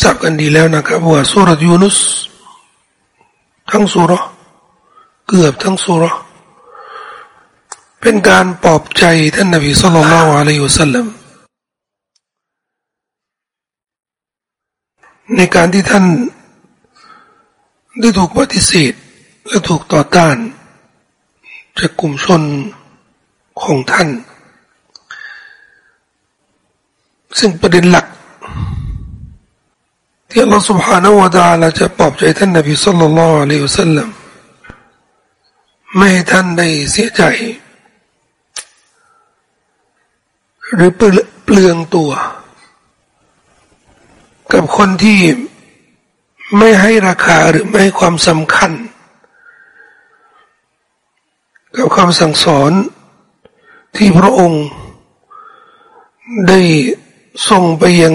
ทราบกันดีแล้วนะครับว่าสุรยูนุสทั้งสุรเกือบทั้งสุรเป็นการปลอบใจท่านนบีสุลต่านละอะลัยฮุสัลลัมในการที่ท่านได้ถูกปฏิเสธและถูกต่อต้านจากกลุ่มชนของท่าน ซึ่งประเด็นหลัก ที่อัลลอฮฺ سبحانه และ تعالى จะปลอบใจท่านนบีสุลต่านละอะลัยฮุสัลลัมไม่ให้ท่านได้เสียใจ หรือเปลืองตัว กับคนที่ไม่ให้ราคาหรือไม่ให้ความสำคัญ กับคำสั่งสอนที่พระองค์ ได้ส่งไปยัง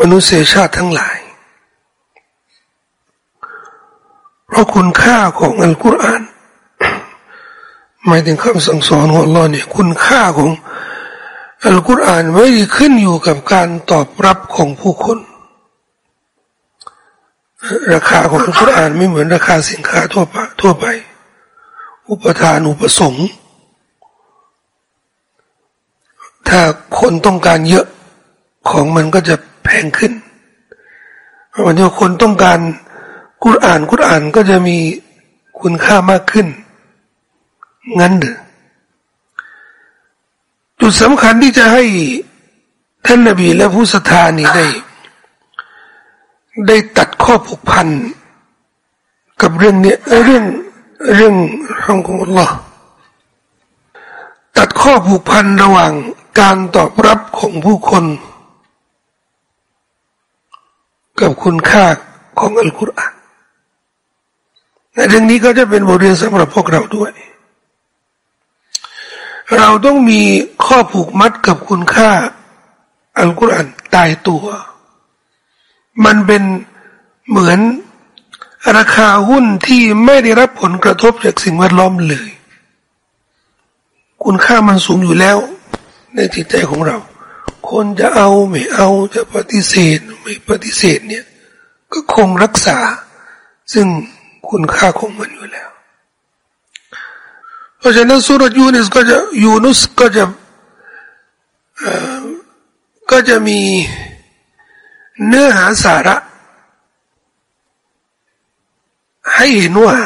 มนุษยชาติทั้งหลาย เพราะคุณค่าของอัลกุรอานหมายถึงคำสั่งสอนของอัลอเนี่ยคุณค่าของอัลกุรอานไม่ได้ขึ้นอยู่กับการตอบรับของผู้คน ราคาของอัลกุรอานไม่เหมือนราคาสินค้าทั่วไปทั่วไป อุปทานอุปสงค์ถ้าคนต้องการเยอะของมันก็จะ แพงขึ้นวันนี้คนต้องการกุรอานกุรอานก็จะมีคุณค่ามากขึ้น งั้นเด้อจุดสำคัญที่จะให้ท่านนบีและผู้ศรัทธานี่ได้ ได้ตัดข้อผูกพันกับเรื่องเนี้ยเรื่องเรื่องของอัลลอฮ์ตัดข้อผูกพันระหว่างการตอบรับของผู้คน กับคุณค่าของอัลกุรอานในเรื่องนี้ก็จะเป็นบทเรียนสำหรับพวกเราด้วย เราต้องมีข้อผูกมัดกับคุณค่าอัลกุรอานตายตัว มันเป็นเหมือนราคาหุ้นที่ไม่ได้รับผลกระทบจากสิ่งแวดล้อมเลย คุณค่ามันสูงอยู่แล้ว ในจิตใจของเรา คนจะเอาไม่เอาจะปฏิเสธ ไม่ปฏิเสธเนี่ย ก็คงรักษา ซึ่งคุณค่าของมันอยู่แล้ว เพราะฉะนั้นสุรยูนิสก็จะยูนุสก็จะก็จะมีเนื้อหาสาระ ให้เห็นว่า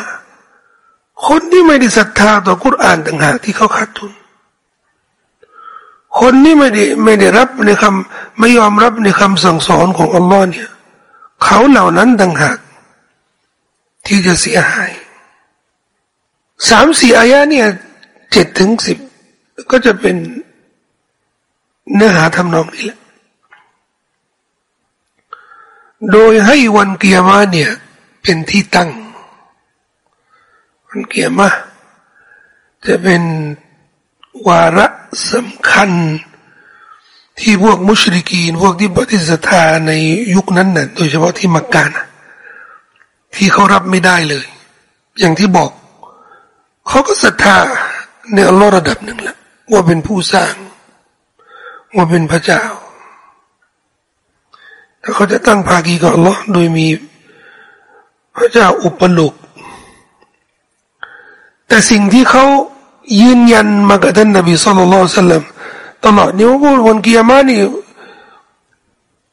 คนที่ไม่ได้ศรัทธาต่อกุรอานต่างหากที่เขาขาดทุน คนนี้ไม่ได้ไม่ได้รับในคำไม่ยอมรับในคำสั่งสอนของอัลลอฮ์เนี่ยเขาเหล่านั้นต่างหากที่จะเสียหายสามสี่อายะเนี่ยเจ็ดถึงสิบก็จะเป็นเนื้อหาทำนองนี้แหละ โดยให้วันเกียร์มาเนี่ย เป็นที่ตั้ง วันเกียร์มาจะเป็น วาระสำคัญ ที่พวกมุชริกีน พวกที่ปฏิสัทธาในยุคนั้นน่ะ โดยเฉพาะที่มักกะนะที่เขารับไม่ได้เลย อย่างที่บอก เขาก็ศรัทธาในอัลลอฮ์ระดับหนึ่งแหละว่าเป็นผู้สร้าง ว่าเป็นพระเจ้าถ้าเขาจะตั้งภากีกับอัลลอฮ์โดยมีพระเจ้าอุปโลกแต่สิ่งที่เขา ยืนยันมากับท่านนบีสุลต่านสัลลัมตลอดนี้ว่าวันกิยามานี่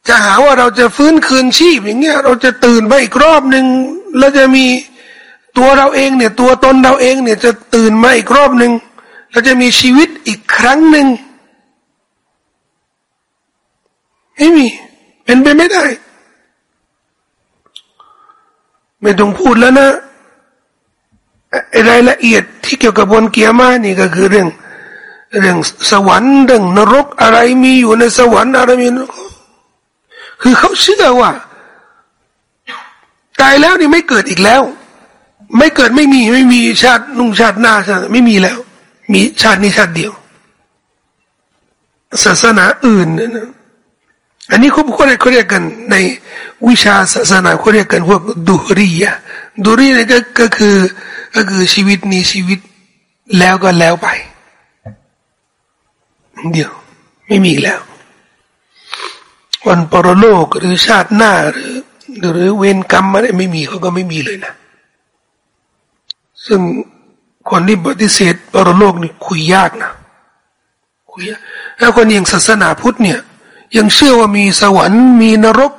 จะหาว่าเราจะฟื้นคืนชีพอย่างเงี้ยเราจะตื่นไปอีกรอบหนึ่งแล้วจะมีตัวเราเองเนี่ย ตัวตนเราเองเนี่ยจะตื่นมาอีกรอบหนึ่งเราจะมีชีวิตอีกครั้งหนึ่งไม่มี เป็นไปไม่ได้ ไม่ต้องพูดแล้วนะ รายละเอียดที่เกี่ยวกับวันเกียร์มานี่ก็คือเรื่อง เรื่องสวรรค์เรื่องนรกอะไรมีอยู่ในสวรรค์อะไรมีคือเขาเชื่อว่าตายแล้วนี่ไม่เกิดอีกแล้ว ไม่เกิดไม่มีไม่มีชาตินุ่งชาติหน้าชาติไม่มีแล้ว มีชาตินี้ชาติเดียว ศาสนาอื่นนะอันนี้เขาเขาเรียกเขาเรียกกันในวิชาศาสนาเขาเรียกกันพวกดูรียะดูรีนี่ก็คือ ก็คือชีวิตนี้ชีวิตแล้วก็แล้วไป เดียว ไม่มีแล้ว วันปรโลกหรือชาติหน้าหรือ หรือเวรกรรมอะไรไม่มีเขาก็ไม่มีเลยนะ ซึ่งคนที่ปฏิเสธปรโลกนี่คุยยากนะคุยแล้วคนอย่างศาสนาพุทธเนี่ย ยังเชื่อว่ามีสวรรค์มีนรก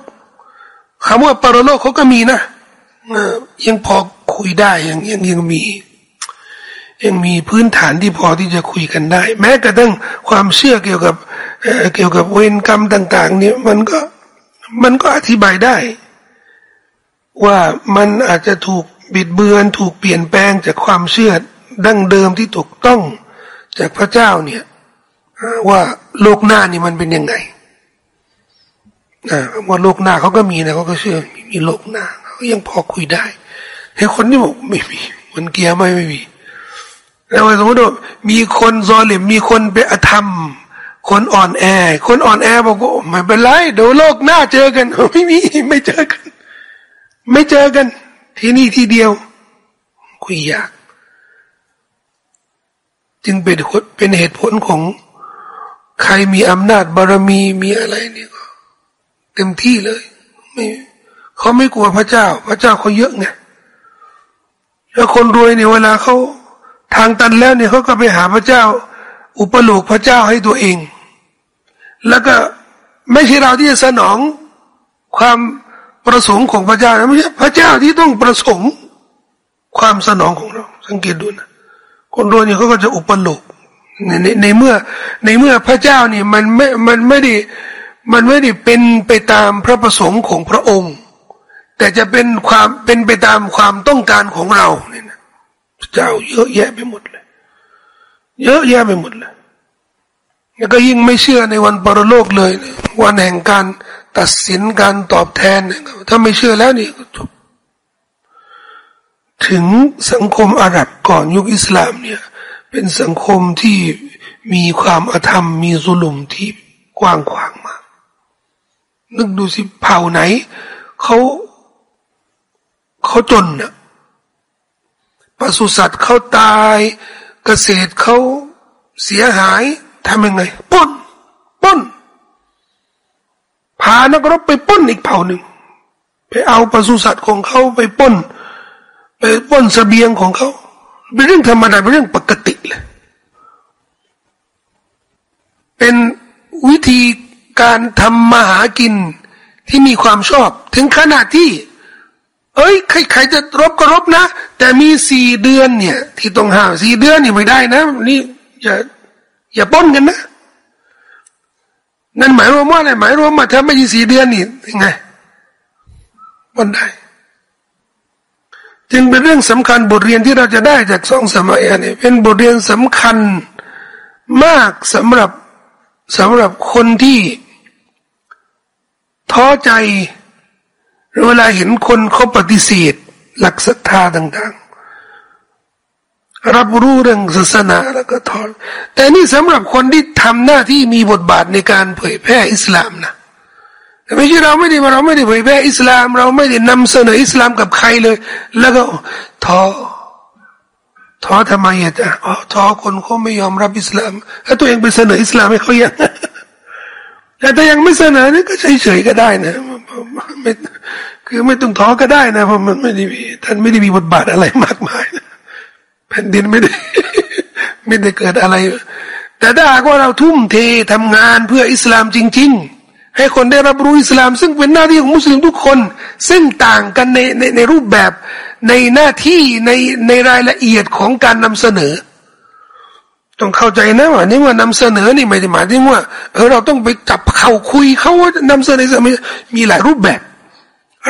คำว่าปรโลกเขาก็มีนะยังพอ คุยได้ยังยังยังมี ยังมีพื้นฐานที่พอที่จะคุยกันได้ แม้กระทั่งความเชื่อเกี่ยวกับเกี่ยวกับเวรกรรมต่าง ๆ เนี่ยมันก็มันก็อธิบายได้ ว่ามันอาจจะถูกบิดเบือนถูกเปลี่ยนแปลงจากความเชื่อดั้งเดิมที่ถูกต้องจากพระเจ้าเนี่ยว่าโลกหน้านี่มันเป็นยังไงว่าโลกหน้าเขาก็มีนะเขาก็เชื่อมีโลกหน้าเขายังพอคุยได้ แต่คนที่บอกไม่มีมันเกียร์ไม่ไม่มีแล้วสมมติว่ามีคนซอลิมมีคนไปอธรรม คนอ่อนแอ คนอ่อนแอบอกว่าไม่เป็นไรเดี๋ยวโลกหน้าเจอกันไม่มีไม่เจอกัน ไม่เจอกัน ที่นี่ที่เดียว คุยยาก จึงเป็นเป็นเหตุผลของใครมีอำนาจบารมีมีอะไรนี่ก็เต็มที่เลย ไม่เขาไม่กลัวพระเจ้า พระเจ้าเขาเยอะไง แล้วคนรวยเนี่ยเวลาเขาทางตันแล้วเนี่ยเขาก็ไปหาพระเจ้า อุปโลกพระเจ้าให้ตัวเอง แล้วก็ไม่ใช่เราที่จะสนองความประสงค์ของพระเจ้าไม่ใช่พระเจ้าที่ต้องประสงค์ ความสนองของเรา สังเกตดูนะคนรวยเนี่ยเขาก็จะอุปโลกในในในเมื่อในเมื่อพระเจ้าเนี่ยมันไม่มันไม่ได้มันไม่ได้เป็นไปตามพระประสงค์ของพระองค์ แต่จะเป็นความเป็นไปตามความต้องการของเราเนี่ยนะเจ้าเยอะแยะไปหมดเลย เยอะแยะไปหมดเลยแล้วก็ยิ่งไม่เชื่อในวันปรโลกเลยวันแห่งการตัดสินการตอบแทน ถ้าไม่เชื่อแล้วนี่จบถึงสังคมอาหรับก่อนยุคอิสลามเนี่ย เป็นสังคมที่มีความอธรรมมีสุลุมที่กว้างขวางมากนึกดูสิเผ่าไหนเขา เขาจนน่ะปศุสัตว์เขาตายเกษตรเขาเสียหายทำยังไงป้นป้นพานักรบไปป้นอีกเผ่าหนึ่ง ไปเอาปศุสัตว์ของเขาไปป้น ไปป้นสเสบียงของเขาเป็นเรื่องธรรมดาเป็นเรื่องปกติเลยเป็นวิธีการทำมาหากินที่มีความชอบ ถึงขนาดที่ เอ้ยใครใครจะรบก็รบนะ แต่มีสี่เดือนเนี่ย ที่ต้องห้ามสี่เดือนนี่ไม่ได้นะ นี่อย่าอย่าป้นกันนะนั่นหมายรวมว่าอะไรหมายรวมว่าถ้าไม่ใช่สี่เดือนนี่ยังไงป้นได้ จึงเป็นเรื่องสำคัญบทเรียนที่เราจะได้จากสองสมัยนนี้เป็นบทเรียนสำคัญมากสำหรับสำหรับคนที่ท้อใจ เวลาเห็นคนเขาปฏิเสธ หลักศรัทธาต่าง ๆ รับรู้เรื่องศาสนาแล้วก็ทอนแต่นี่สำหรับคนที่ทำหน้าที่มีบทบาทในการเผยแพร่อิสลามนะแต่ไม่ใช่เราไม่ได้เราไม่ได้เผยแพร่อิสลาม เราไม่ได้นำเสนออิสลามกับใครเลย แล้วก็ท้อท้อทำไมอะจ๊ะอ๋อท้อคนเขาไม่ยอมรับอิสลามแล้วตัวเองไปเสนออิสลามให้เขายัง แต่ถ้ายังไม่เสนอนี่ก็เฉยๆก็ได้นะไม่คือไม่ต้องท้อก็ได้นะเพราะมันไม่ได้มีท่านไม่ได้มีบทบาทอะไรมากมายนะแผ่นดินไม่ได้ไม่ได้เกิดอะไร แต่ถ้าหากว่าเราทุ่มเททำงานเพื่ออิสลามจริง ๆ ให้คนได้รับรู้อิสลาม ซึ่งเป็นหน้าที่ของมุสลิมทุกคน ซึ่งต่างกันในในในรูปแบบในหน้าที่ในในรายละเอียดของการนำเสนอ ต้องเข้าใจนะว่านี่ว่านำเสนอนี่ไม่ได้หมายถึงว่าเออเราต้องไปจับเข่าคุยเขาว่านำเสนอมีหลายรูปแบบ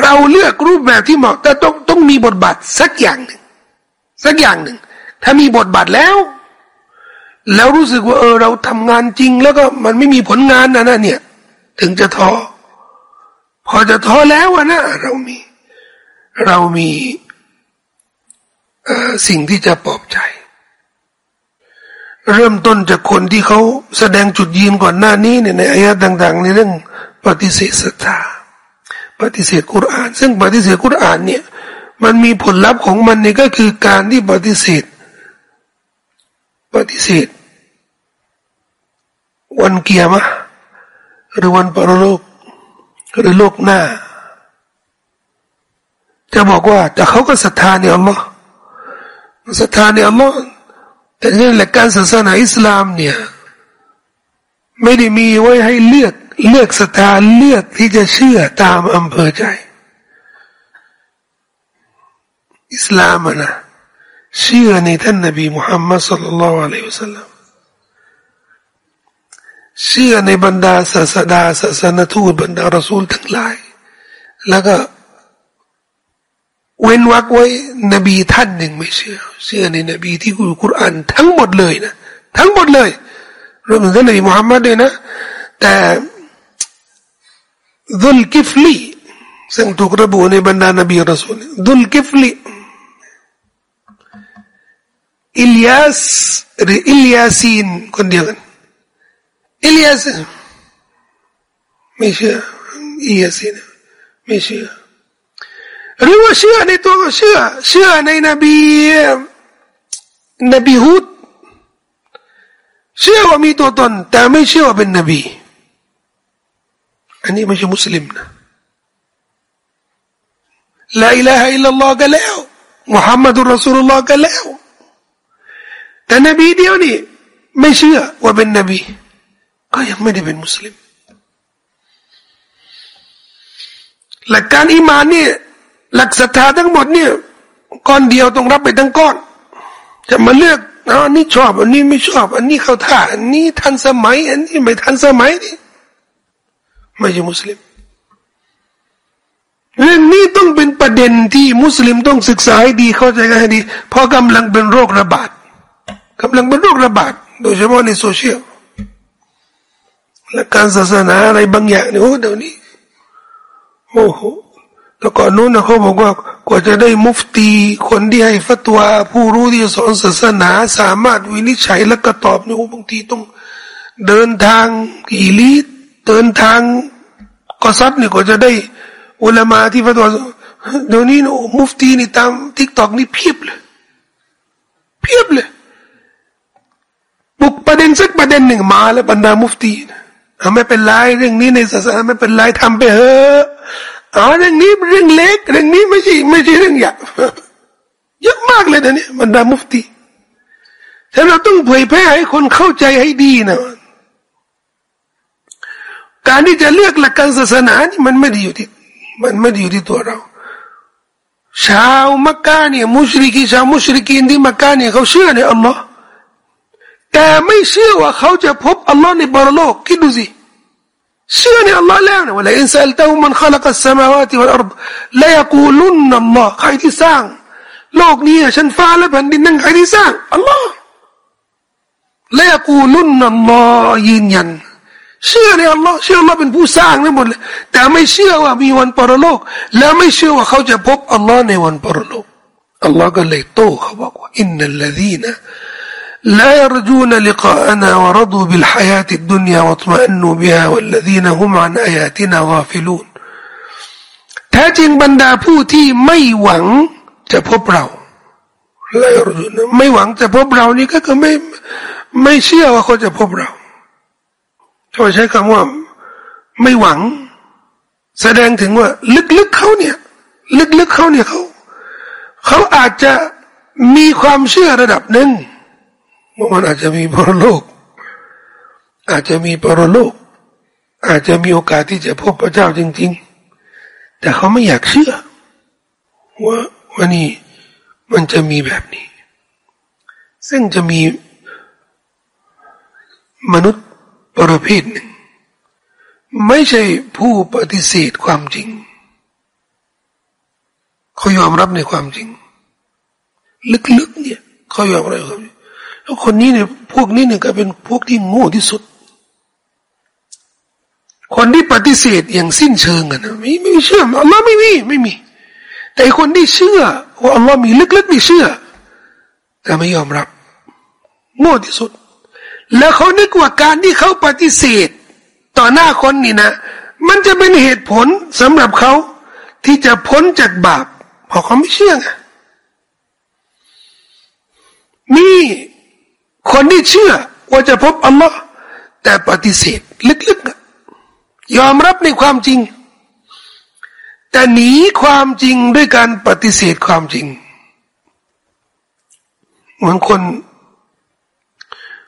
เราเลือกรูปแบบที่เหมาะแต่ต้องต้องมีบทบาทสักอย่างหนึ่งสักอย่างหนึ่ง ถ้ามีบทบาทแล้ว แล้วรู้สึกว่าเออเราทำงานจริง แล้วก็มันไม่มีผลงานนะนะเนี่ย ถึงจะท้อพอจะท้อแล้วนะเรามี เรามีสิ่งที่จะปลอบใจ เริ่มต้นจากคนที่เขาแสดงจุดยืนก่อนหน้านี้เนี่ยในอายะต่าง ๆ ในเรื่องปฏิเสธศรัทธาปฏิเสธกุรอาน ซึ่งปฏิเสธกุรอานเนี่ย มันมีผลลัพธ์ของมันนี่ก็คือการที่ปฏิเสธ ปฏิเสธ วันเกียร์มะหรือวันปรโลกหรือโลกหน้า จะบอกว่าแต่เขาก็ศรัทธาในอัลลอฮ์ศรัทธาในอัลลอฮ์ แต่นี่แหละการศาสนาอิสลามเนี่ยไม่ได้มีไว้ให้เลือกเลือกศรัทธาเลือกที่จะเชื่อตามอำเภอใจ อิสลามนะเชื่อในท่านนบีมุฮัมมัดสุลลัลลอฮุอะลัยฮิวสัลลัมเชื่อในบรรดาศาสดาศาสนทูตบรรดารอซูลทั้งหลาย แล้วก็ เว้นวักไว้นบีท่านหนึ่งไม่เชื่อ เชื่อในนบีที่กุรกุรอานทั้งหมดเลยนะทั้งหมดเลยรวมถึงท่านนบีมุฮัมมัดด้วยนะ แต่ดุลกิฟลีซึ่งถูกระบุในบรรดานบีรอซูลดุลกิฟลีอิลยาสหรืออิลยาซีนคนเดียวกันอิลยาสไม่เชื่ออิลยาซีนไม่เชื่อ หรือว่าเชื่อในตัวก็เชื่อ เชื่อในนบีนบีฮุดเชื่อว่ามีตัวตน แต่ไม่เชื่อว่าเป็นนบี อันนี้ไม่ใช่มุสลิมนะลาอิลาฮะอิลลัลลอฮ์กันแล้วมุฮัมมัดุลรอสูลุลลอฮ์กันแล้วแต่นบีเดียวนี่ไม่เชื่อว่าเป็นนบี ก็ยังไม่ได้เป็นมุสลิมหลักการอิมานเนี่ย หลักศรัทธาทั้งหมดเนี่ยก้อนเดียวต้องรับไปทั้งก้อน จะมาเลือกอันนี้ชอบ อันนี้ไม่ชอบ อันนี้เข้าท่า อันนี้ทันสมัย อันนี้ไม่ทันสมัยนี่ไม่ใช่มุสลิมเรื่องนี้ต้องเป็นประเด็นที่มุสลิมต้องศึกษาให้ดีเข้าใจกันให้ดี เพราะกำลังเป็นโรคระบาดกำลังเป็นโรคระบาด โดยเฉพาะในโซเชียลและการศาสนาอะไรบางอย่างเนี่ยโอ้เดี๋ยวนี้โอ้โห แล้วก่อนนู้นนะเขาบอกว่ากว่าจะได้มุฟตี คนที่ให้ฟัตวา ผู้รู้ที่สอนศาสนา สามารถวินิจฉัยและก็ตอบเนี่ยบางทีต้องเดินทางกี่ลีเดินทางก็ซัดเนี่ยกว่าจะได้อุลามาที่ฟัตวาเดี๋ยวนี้นมุฟตีนี่ตามทิกตอกนี่เพียบเลยเพียบเลยบุกประเด็นสักประเด็นหนึ่งมาแล้วบรรดามุฟตีนะไม่เป็นไรเรื่องนี้ในศาสนาไม่เป็นไรทำไปเถอะ อ๋อเรื่องนี้เรื่องเล็ก เรื่องนี้ไม่ใช่ไม่ใช่เรื่องใหญ่เยอะมากเลยนะเนี่ยบรรดามุฟตีฉะนั้นเราต้องเผยแพร่ให้คนเข้าใจให้ดีนะการที่จะเลือกหลักการศาสนานี่มันไม่ได้อยู่ที่มันไม่ได้อยู่ที่ตัวเรา ชาวมักกะเนี่ยมุชริกีชาวมุชริกีนที่มักกะเนี่ยเขาเชื่อในอัลลอฮ์แต่ไม่เชื่อว่าเขาจะพบอัลลอฮ์ในบรโลกคิดดูสิ เชื่อในอัลลอฮ์แล้วนะว่าละอินซัลตามันขลักสมาวาติวัลอัรดละยกูลุนนัลลอฮ์ใครที่สร้าง โลกนี้ฉันฟ้าและแผ่นดินนั่งใครที่สร้างอัลลอฮ์ละยกูลุนนัลลอฮ์ยืนยัน เชื่อในอัลลอฮ์เชื่ออัลลอฮ์เป็นผู้สร้างทั้งหมดเลยแต่ไม่เชื่อว่ามีวันปรโลก และไม่เชื่อว่าเขาจะพบอัลลอฮ์ในวันปรโลกอัลลอฮ์ก็เลยโต้เขาบอกว่าอินนัลลดีนะ لا يرجون لقاءنا ورضوا بالحياة الدنيا واطمأنوا بها والذين هم عن آياتنا غافلون แท้จริงบรรดาผู้ที่ไม่หวังจะพบเราละยรจุนไม่หวังจะพบเรานี่ก็คือไม่ไม่เชื่อว่าเขาจะพบเราถ้าใช้คำว่าไม่หวัง แสดงถึงว่า ลึกๆเขาเนี่ย ลึกๆเขาเนี่ยเขาเขาอาจจะมีความเชื่อระดับหนึ่งว่า มันอาจจะมีปรโลก อาจจะมีปรโลก อาจจะมีโอกาสที่จะพบพระเจ้าจริง ๆ แต่เขาไม่อยากเชื่อ ว่าวันนี้มันจะมีแบบนี้ ซึ่งจะมีมนุษย์ประเภทหนึ่ง ไม่ใช่ผู้ปฏิเสธความจริง เขายอมรับในความจริง ลึกๆเนี่ย เขายอมรับความจริง แล้วคนนี้เนี่ยพวกนี้เนี่ยก็เป็นพวกที่โง่ที่สุด คนที่ปฏิเสธอย่างสิ้นเชิงกันนะไม่ไม่เชื่ออัลลอฮ์ไม่มีไม่มี แต่คนที่เชื่อว่าอัลลอฮ์มีลึกๆนี่เชื่อ แต่ไม่ยอมรับ โง่ที่สุด แล้วเขานึกว่าการที่เขาปฏิเสธ ต่อหน้าคนนี่นะมันจะเป็นเหตุผลสำหรับเขาที่จะพ้นจากบาปเพราะเขาไม่เชื่อไงมี คนที่เชื่อว่าจะพบอัลลอฮ์แต่ปฏิเสธลึกๆยอมรับในความจริง แต่หนีความจริงด้วยการปฏิเสธความจริง เหมือนคน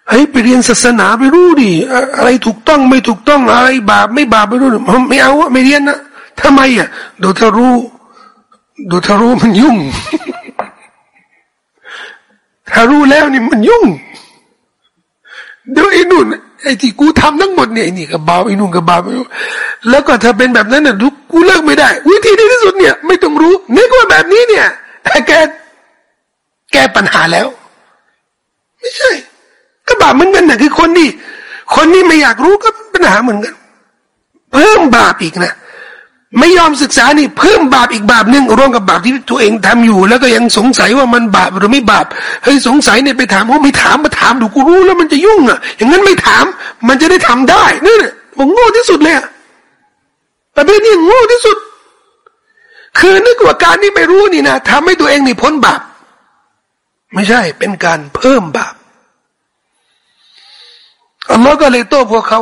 เฮ้ยไปเรียนศาสนาไปรู้ดิอะไรถูกต้องไม่ถูกต้องอะไรบาปไม่บาปไม่รู้ไม่เอาไม่เรียนนะทำไมอะดูถ้ารู้ดูถ้ารู้มันยุ่ง ถ้ารู้แล้วนี่มันยุ่ง เดี๋ยวไอ้นู่นไอ้ที่กูทำทั้งหมดเนี่ยไอ้นี่กับบาไอ้นู่นกับบาปแล้วก็ถ้าเป็นแบบนั้นน่ะดูกูเลิกไม่ได้ วิธีดีที่สุดเนี่ย ไม่ต้องรู้นึกว่าแบบนี้เนี่ยแกแก้ปัญหาแล้ว ไม่ใช่ ก็บาปเหมือนกันนะคือคนที่คนที่ไม่อยากรู้ก็ปัญหาเหมือนกัน เพิ่มบาปอีกนะ ไม่ยอมศึกษานี่เพิ่มบาปอีกบาปหนึ่งร่วมกับบาปที่ตัวเองทำอยู่ แล้วก็ยังสงสัยว่ามันบาปหรือไม่บาปเฮ้ยสงสัยเนี่ยไปถามว่าไม่ถามมาถามดูกูรู้แล้วมันจะยุ่งอะ อย่างนั้นไม่ถาม มันจะได้ทำได้นี่แหละผมโง่ที่สุดเลยอะประเภทนี้โง่ที่สุด คือนึกว่าการที่ไม่รู้นี่นะทำให้ตัวเองนี่พ้นบาป ไม่ใช่เป็นการเพิ่มบาปอัลลอฮ์ก็เลยโต้พวกเขา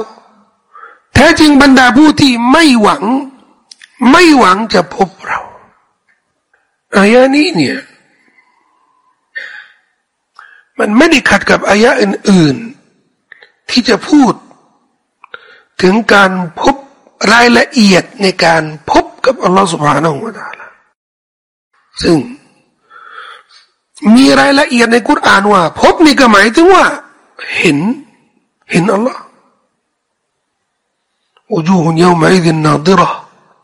แท้จริงบรรดาผู้ที่ไม่หวัง ไม่หวังจะพบเราอายะนี้เนี่ย มันไม่ได้ขัดกับอายะอื่น ๆ ที่จะพูด ถึงการพบรายละเอียดในการพบกับอัลลอฮฺสุบฮานาอูตาละซึ่ง มีรายละเอียดในกุรอานว่า พบนี่ก็หมายถึงว่า เห็นเห็นอัลลอฮ์ وجوه يومئذ ناظرة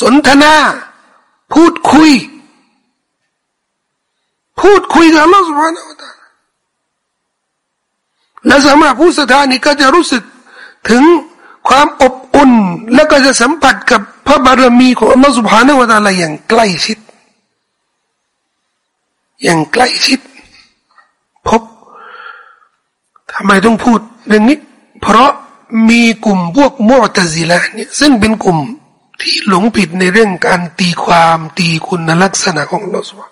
สนทนา พูดคุย พูดคุยกับอัลลอฮฺสุบฮานาอัลลอฮฺและสำหรับผู้ศรัทธานี่ก็จะรู้สึกถึงความอบอุ่น แล้วก็จะสัมผัสกับพระบารมีของอัลลอฮฺสุบฮานาวะตาลาอย่างใกล้ชิด อย่างใกล้ชิด พบทำไมต้องพูดเรื่องนี้ เพราะมีกลุ่มพวกมุตซิละเนี่ยซึ่งเป็นกลุ่ม ที่หลงผิดในเรื่องการตีความตีคุณลักษณะของลอสวา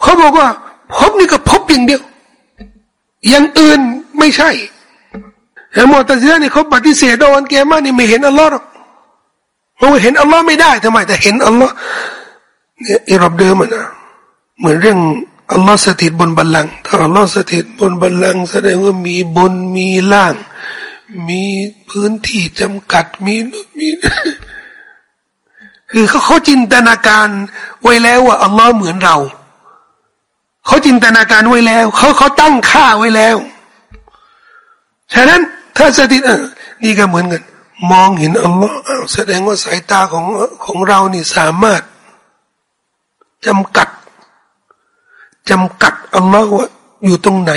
เขาบอกว่า พบนี่ก็พบอย่างเดียว อย่างอื่นไม่ใช่แต่มุตซิละนี่เขาปฏิเสธวันเกียรตินี่ไม่เห็นอัลลอฮ์หรอกเขาเห็นอัลลอฮ์ไม่ได้ทำไม แต่เห็นอัลลอฮ์เนี่ยอิรับเดิมนะเหมือนเรื่องอัลลอฮ์สถิตบนบัลลังก์ถ้าอัลลอฮ์สถิตบนบัลลังก์แสดงว่ามีบนมีล่าง มีพื้นที่จำกัดมีมี คือเขาเขาจินตนาการไว้แล้วว่าอัลลอฮ์เหมือนเรา เขาจินตนาการไว้แล้วเขาเขาตั้งค่าไว้แล้ว ฉะนั้นถ้าสถิตนี่ก็เหมือนกัน มองเห็นอัลลอฮ์แสดงว่าสายตาของของเรานี่สามารถจำกัดจำกัดอัลลอฮ์ว่าอยู่ตรงไหน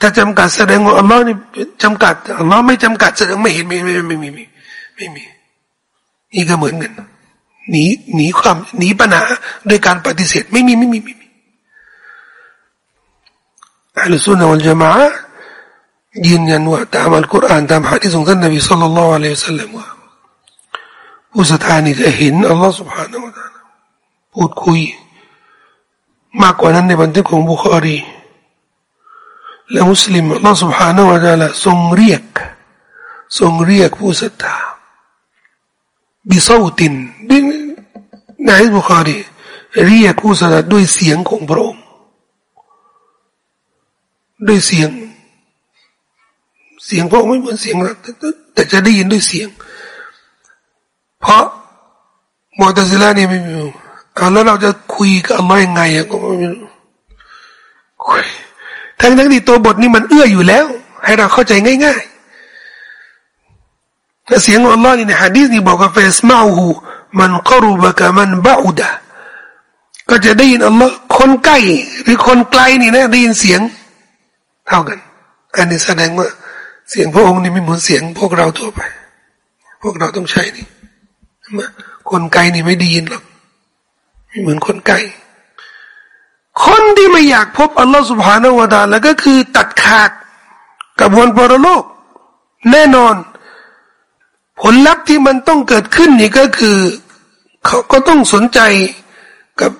ถ้าจำกัดแสดงว่าอัลลอฮ์นี่จำกัดอัลลอฮ์ไม่จำกัดแสดงไม่เห็นไม่ไม่ไม่ไม่ไม่ไม่มี นี่ก็เหมือนกันหนีหนีความหนีปัญหาโดยการปฏิเสธ ไม่มีไม่มีไม่มีอัลลอฮฺสุนนะวัลจามะยืนยันว่าตามอัลกุรอานตามฮะดีษของท่านนบีสุลต่านละอัลลอฮฺสัลลัมว่าผู้ศรัทธานี่จะเห็นอัลลอฮฺ سبحانه และ تعالى พูดคุยมากกว่านั้นในบันทึกของบุคอรีและมุสลิมอัลลอฮฺ سبحانه และ تعالى ทรงเรียกทรงเรียกผู้ศรัทธา بصوت ในบุคอรีเรียกผู้ศรัทธาด้วยเสียงของพระองค์ด้วยเสียง เสียงพระองค์ไม่เหมือนเสียงเราแต่จะได้ยินด้วยเสียง เพราะมอตซิลานี่ไม่มีเอาแล้วเราจะคุยกับอัลลอฮ์ยังไงอะก็ไม่รู้คุยทั้งทั้งที่ตัวบทนี้มันเอื้ออยู่แล้ว ให้เราเข้าใจง่าย ๆ แต่เสียงของอัลลอฮ์นี่ในฮะดีษนี่บอกว่าเฟสมาหูมันกรุบกะมันบาอุดะก็จะได้ยินอัลลอฮ์คนใกล้หรือคนไกลนี่นะได้ยินเสียง เท่ากัน อันนี้แสดงว่าเสียงพระองค์นี่ไม่เหมือนเสียงพวกเราทั่วไป พวกเราต้องใช้นี่คนไกลนี่ไม่ได้ยินหรอกไม่เหมือนคนไกลคนที่ไม่อยากพบอัลลอฮ์สุบฮานาวะตาแล้วก็คือตัดขาดกับวันปรโลก แน่นอน ผลลัพธ์ที่มันต้องเกิดขึ้นนี่ก็คือ เขาก็ต้องสนใจกับ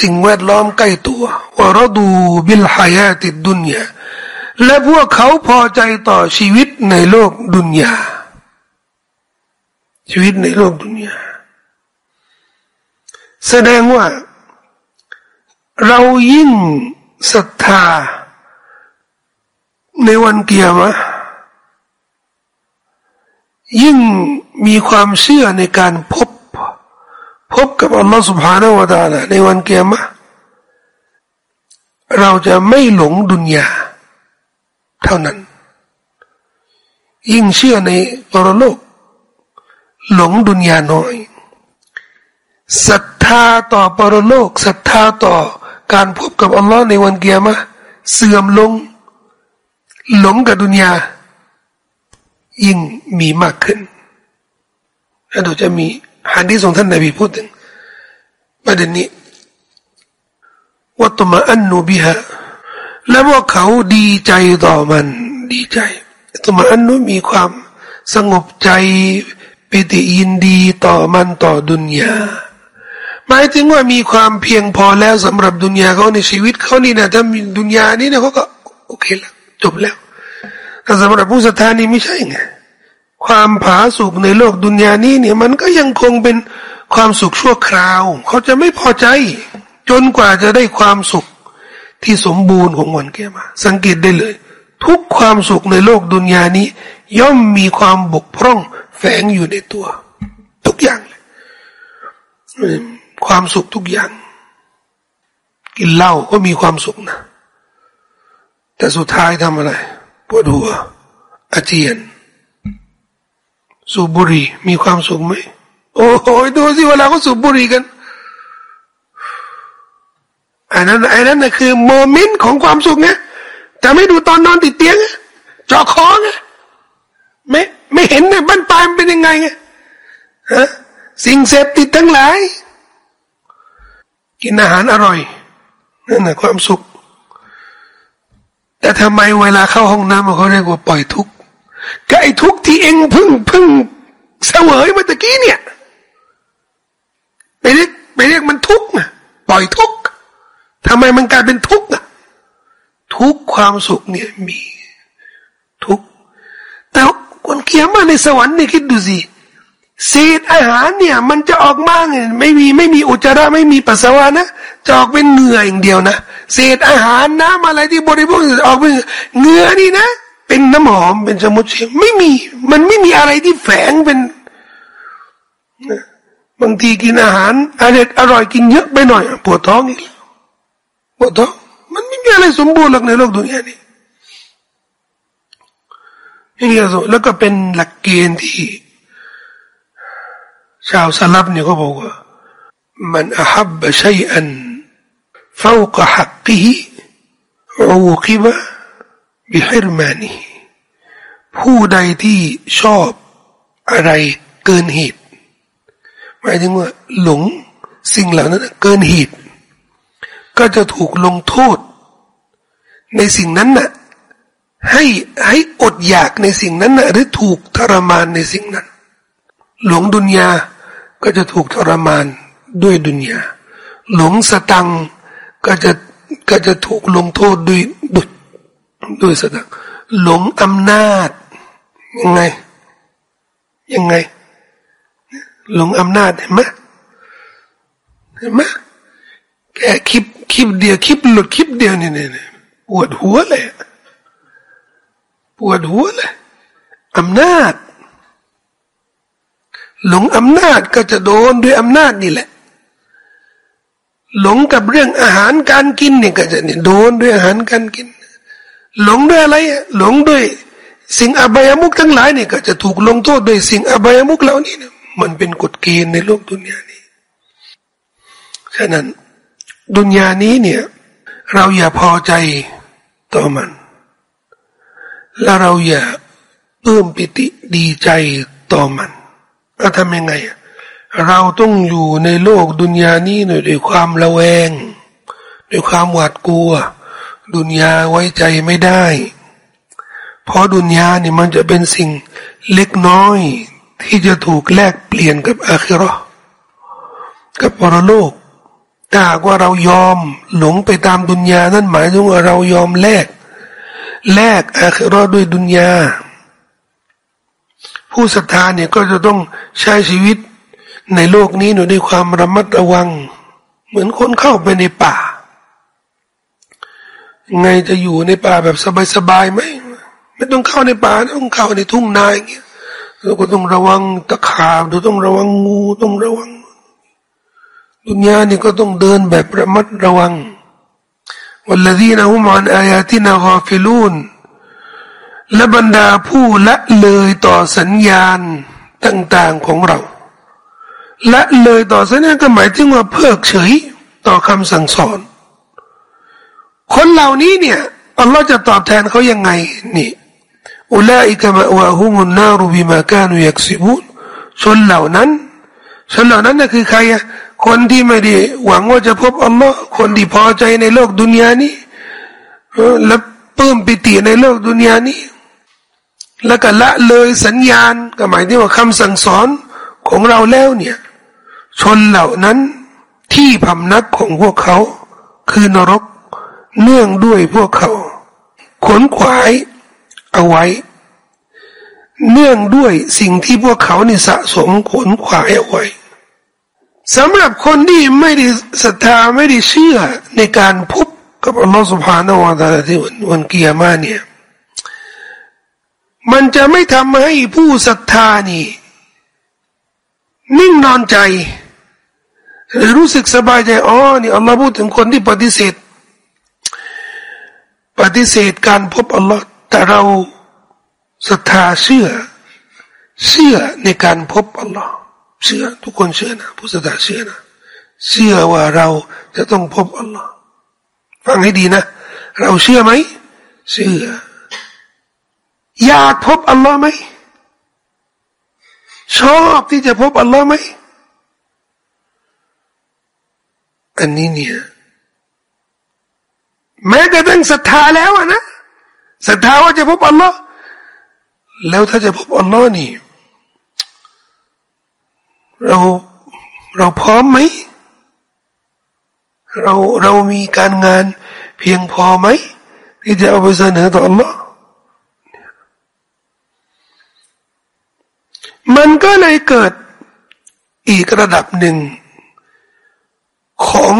สิ่งแวดล้อมใกล้ตัวว่ารดูบิลฮายาติดดุนยาและพวกเขาพอใจต่อชีวิตในโลกดุนยาชีวิตในโลกดุนยาแสดงว่า เรายิ่งศรัทธาในวันเกียรมะ ยิ่งมีความเชื่อในการพบ พบกับอัลลอฮฺสุบฮานาวะตาละในวันเกียรมะเราจะไม่หลงดุนยาเท่านั้น ยิ่งเชื่อในปรโลก หลงดุนยาน้อยศรัทธาต่อปรโลกศรัทธาต่อการพบกับอัลลอฮ์ในวันเกียรมะเสื่อมลง หลงกับดุนยา ยิ่งมีมากขึ้นแล้วเราจะมีฮะดีษของท่านนบีพูดถึงประเด็นนี้ว่าตมาอันนูบิฮะและว่าเขาดีใจต่อมันดีใจตมาอันนูมีความสงบใจปิติยินดีต่อมันต่อดุนยาหมายถึงว่ามีความเพียงพอแล้วสำหรับดุนยาเขาในชีวิตเขานี่นะถ้ามีดุนยานี้เนี่ยเขาก็โอเคแล้วจบแล้ว แต่สำหรับผู้ศรัทธานี่ไม่ใช่ไงความผาสุกในโลกดุนยานี้เนี่ยมันก็ยังคงเป็นความสุขชั่วคราว เขาจะไม่พอใจ จนกว่าจะได้ความสุขที่สมบูรณ์ของวันเกียมา สังเกตได้เลย ทุกความสุขในโลกดุนยานี้ ย่อมมีความบกพร่องแฝงอยู่ในตัว ทุกอย่างเลยความสุขทุกอย่าง กินเหล้าก็มีความสุขนะ แต่สุดท้ายทำอะไร ปวดหัวอาเจียน สูบบุหรี่มีความสุขไหมโอ้โหดูสิเวลาเขาสูบบุหรี่กันอันนั้นอันนั้นนะคือโมเมนต์ของความสุขไงจะไม่ดูตอนนอนติดเตียงจอคอไงไม่ไม่เห็นเลยบ้านปลายมันเป็นยังไงไงฮะสิ่งเสพติดทั้งหลาย กินอาหารอร่อยนั่นแหละความสุข แต่ทำไมเวลาเข้าห้องน้ำเขาเรียกว่าปล่อยทุกข์ก็ไอ้ทุกข์ที่เองพึ่งพึ่งเสวยเมื่อกี้เนี่ยไปเรียกไปเรียกมันทุกข์นะปล่อยทุกข์ทำไมมันกลายเป็นทุกข์อะ ทุกความสุขเนี่ยมี ทุกแต่คนเขียนมาในสวรรค์นี่คิดดูสิ เศษอาหารเนี่ย มันจะออกมาไงไม่มีไม่มีอุจจาระไม่มีปัสสาวะนะจะออกเป็นเหงื่ออย่างเดียวนะเศษอาหารน้ำอะไรที่บริโภคออกเป็นเหงื่อนี่นะ เป็นน้ำหอมเป็นสมุนไพรไม่มี มันไม่มีอะไรที่แฝงเป็นบางทีกินอาหารอร่อยอร่อยกินเยอะไปหน่อยปวดท้องอีกปวดท้องมันไม่มีอะไรสมบูรณ์หรอกในโลกดุนยานี้อย่างนี้แล้วก็เป็นหลักเกณฑ์ที่ ชาวสลับเนี่ยก็บอกว่ามันอับชัยอันฟาวกหักกีอูกิบะบิฮิรมานีผู้ใดที่ชอบอะไรเกินเหตุหมายถึงว่าหลงสิ่งเหล่านั้นเกินเหตุก็จะถูกลงโทษ ในสิ่งนั้นน่ะให้ให้อดอยากในสิ่งนั้นน่ะหรือถูกทรมานในสิ่งนั้น หลงดุนยา ก็จะถูกทรมานด้วยดุนยาหลงสตังก็จะก็จะถูกลงโทษด้วยดุจด้วยสตังหลงอำนาจยังไง ยังไง หลงอำนาจเห็นไหมเห็นไหมแกคลิปคลิปเดียวคลิปหลุดคลิปเดียวเนี่ยเนี่ยปวดหัวเลยปวดหัวเลยอำนาจ หลงอำนาจก็จะโดนด้วยอำนาจนี่แหละ หลงกับเรื่องอาหารการกินเนี่ยก็จะเนี่ยโดนด้วยอาหารการกิน หลงด้วยอะไรอะหลงด้วย สิ่งอบายมุกทั้งหลายเนี่ยก็จะถูกลงโทษด้วยสิ่งอบายมุกเหล่านี้นะมันเป็นกฎเกณฑ์ในโลกดุนยานี้ฉะนั้นดุนยานี้เนี่ย เราอย่าพอใจต่อมัน และเราอย่าเพิ่มปิติดีใจต่อมัน เราทำยังไง เราต้องอยู่ในโลกดุนยานี้ด้วยความระแวง ด้วยความหวาดกลัว ดุนยาไว้ใจไม่ได้ เพราะดุนยานี่มันจะเป็นสิ่งเล็กน้อย ที่จะถูกแลกเปลี่ยนกับอาคิรอกับปรโลกถ้าว่าเรายอมหลงไปตามดุนยานั่นหมายถึงว่าเรายอมแลกแลกอาคิรอด้วยดุนยา ผู้ศรัทธาเนี่ยก็จะต้องใช้ชีวิตในโลกนี้หนูด้วยความระมัดระวัง เหมือนคนเข้าไปในป่า ไงจะอยู่ในป่าแบบสบายๆไหมไม่ต้องเข้าในป่าต้องเข้าในทุ่งนาอย่างเงี้ยเราก็ต้องระวังตะขาบเราต้องระวังงูต้องระวังดุนยานี่ก็ต้องเดินแบบระมัดระวัง والذين هم عن آياتنا غافلون และบรรดาผู้ละเลยต่อสัญญาณต่างๆของเรา ละเลยต่อสัญญาณก็หมายถึงว่าเพิกเฉยต่อคำสั่งสอน คนเหล่านี้เนี่ยอัลลอฮ์จะตอบแทนเขายังไงนี่อุลาอิกะมะวะฮุมุนนารุบิมากานุยักซิบุนชนเหล่านั้นชนเหล่านั้นน่ะคือใครอะคนที่ไม่ได้หวังว่าจะพบอัลลอฮ์คนที่พอใจในโลกดุนยานี้และเพิ่มปิติในโลกดุนยานี้ แล้วก็ละเลยสัญญาณก็หมายถึงว่าคำสั่งสอนของเราแล้วเนี่ย ชนเหล่านั้นที่พำนักของพวกเขาคือนรกเนื่องด้วยพวกเขาขนขวายเอาไว้ เนื่องด้วยสิ่งที่พวกเขานี่สะสมขนขวายเอาไว้สำหรับคนที่ไม่ได้ศรัทธาไม่ได้เชื่อในการพบกับอัลลอฮฺสุบฮานาวะตาลาที่วันเกียร์มาเนี่ย มันจะไม่ทำให้ผู้ศรัทธานี่ นิ่งนอนใจ หรือรู้สึกสบายใจอ๋อนี่อัลลอฮ์พูดถึงคนที่ปฏิเสธ ปฏิเสธการพบอัลลอฮ์แต่เราศรัทธาเชื่อ เชื่อในการพบอัลลอฮ์เชื่อทุกคนเชื่อนะผู้ศรัทธาเชื่อนะเชื่อว่าเราจะต้องพบอัลลอฮ์ฟังให้ดีนะ เราเชื่อไหมเชื่อ อยากพบอัลลอฮ์ไหมชอบที่จะพบอัลลอฮ์ไหมอันนี้เนี่ยแม้กระทั่งศรัทธาแล้วนะศรัทธาว่าจะพบอัลลอฮ์แล้วถ้าจะพบอัลลอฮ์นี่เราเราพร้อมไหมเราเรามีการงานเพียงพอไหมที่จะเอาไปเสนอต่ออัลลอฮ์ มันก็เลยเกิดอีกระดับหนึ่ง ของ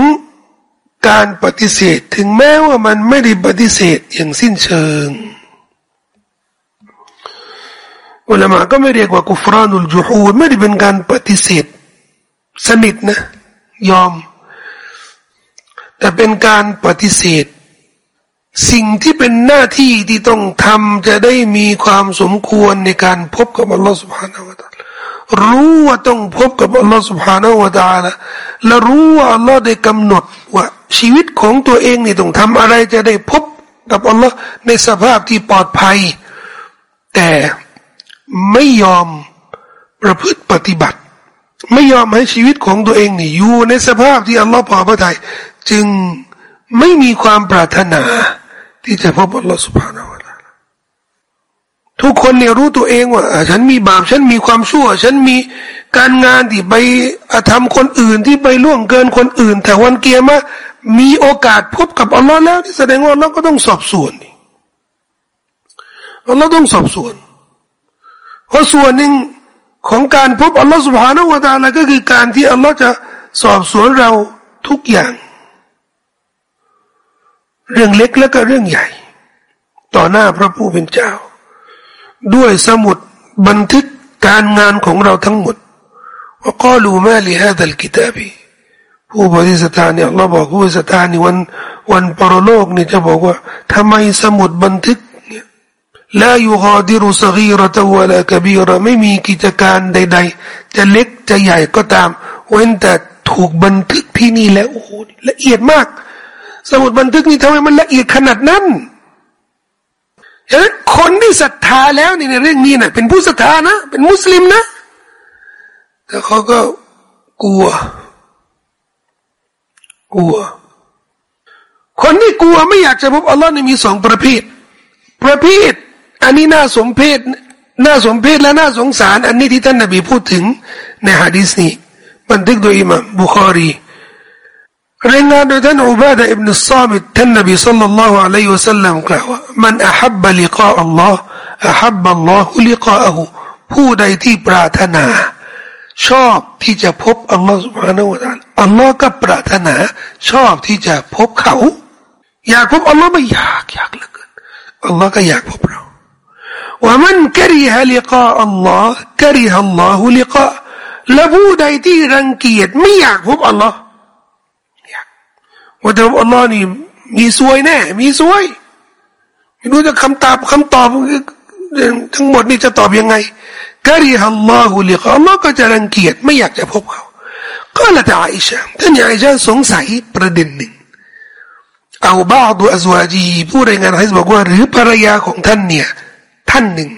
การปฏิเสธถึงแม้ว่ามันไม่ได้ปฏิเสธอย่างสิ้นเชิงอุลามะก็ไม่เรียกว่ากุฟรานุลจูฮูดไม่ได้เป็นการปฏิเสธ สนิทนะ ยอม แต่เป็นการปฏิเสธ สิ่งที่เป็นหน้าที่ที่ต้องทำจะได้มีความสมควรในการพบกับอัลลอฮฺสุบฮานาวะตารู้ว่าต้องพบกับอัลลอฮฺสุบฮานาวะตาละและรู้ว่าอัลลอฮฺได้กำหนดว่าชีวิตของตัวเองนี่ต้องทำอะไรจะได้พบกับอัลลอฮ์ในสภาพที่ปลอดภัย แต่ไม่ยอมประพฤติปฏิบัติ ไม่ยอมให้ชีวิตของตัวเองนี่อยู่ในสภาพที่อัลลอฮ์พอพระทยัยจึงไม่มีความปรารถนา ที่จะพบอัลลอฮฺสุบฮานาวะตาทุกคนเนี่ยรู้ตัวเองว่าฉันมีบาปฉันมีความชั่ว ฉันมีการงานที่ไปทำคนอื่นที่ไปล่วงเกินคนอื่น แต่วันเกียร์มามีโอกาสพบกับอัลลอฮ์แล้วที่แสดงว่าเราก็ต้องสอบสวนอัลลอฮ์ต้องสอบสวน เพราะส่วนหนึ่งของการพบอัลลอฮ์สุบฮานาวะตาลาก็คือการที่อัลลอฮ์จะสอบสวนเราทุกอย่าง เรื่องเล็กและก็เรื่องใหญ่ ต่อหน้าพระผู้เป็นเจ้า ด้วยสมุดบันทึกการงานของเราทั้งหมดว่าก็รู้มาลิฮะดัลกิตาบีผู้บริสุทธาเนี่ยเราบอกผู้บริสุทธานี่วันวันปรโลกนี่จะบอกว่าทำไมสมุดบันทึกเนี่ยลายูฮอดิรุสกีรตวะลากบีระไม่มีกิจการใด ๆ จะเล็กจะใหญ่ก็ตาม เว้นแต่ถูกบันทึกที่นี่แล้วโอ้โหละเอียดมาก สมุดบันทึกนี่ทำไมมันละเอียดขนาดนั้นฉะนั้นคนที่ศรัทธาแล้วในเรื่องนี้นะเป็นผู้ศรัทธานะเป็นมุสลิมนะแต่เขาก็กลัว กลัว คนที่กลัวไม่อยากจะพบอัลลอฮ์นี่มีสองประเภทประเภทอันนี้น่าสมเพชน่าสมเพชและน่าสงสาร อันนี้ที่ท่านนบีพูดถึงในฮะดีษนี้บันทึกโดยอิมามบุคารี รายงานโดยท่านอุบะดะอิบนุสซามิดท่านนบีสัลลัลลอฮุอะลัยฮิวะสัลลัมกล่าวว่ามันอาฮับบลิกาอัลลอฮ์อาฮับอัลลอฮุลิกาอูผู้ใดที่ปรารถนา ชอบที่จะพบอัลลอฮ์สุบฮานาอูตาอัลลอฮ์ก็ปรารถนา ชอบที่จะพบเขา อยากพบอัลลอฮ์ไม่อยากอยากเหลือเกินอัลลอฮ์ก็อยากพบเราว่ามันกริฮะลิกาอัลลอฮ์กริฮะอัลลอฮุลิกาและผู้ใดที่รังเกียจไม่อยากพบอัลลอฮ์ ว่าแต่อัลลอฮ์นี่ มีสวยแน่ มีสวยไม่รู้จะคำตอบคำตอบทั้งหมดนี่จะตอบยังไงกะริฮัลลอฮุลิกอัลลอฮ์ก็จะรังเกียจไม่อยากจะพบเขาก็ละแต่อิชาท่านอิชาสงสัยประเด็นหนึ่งเอาบ้าดูอัจวาจีผู้รายงานให้บอกว่า หรือภรรยาของท่านเนี่ย ท่านหนึ่ง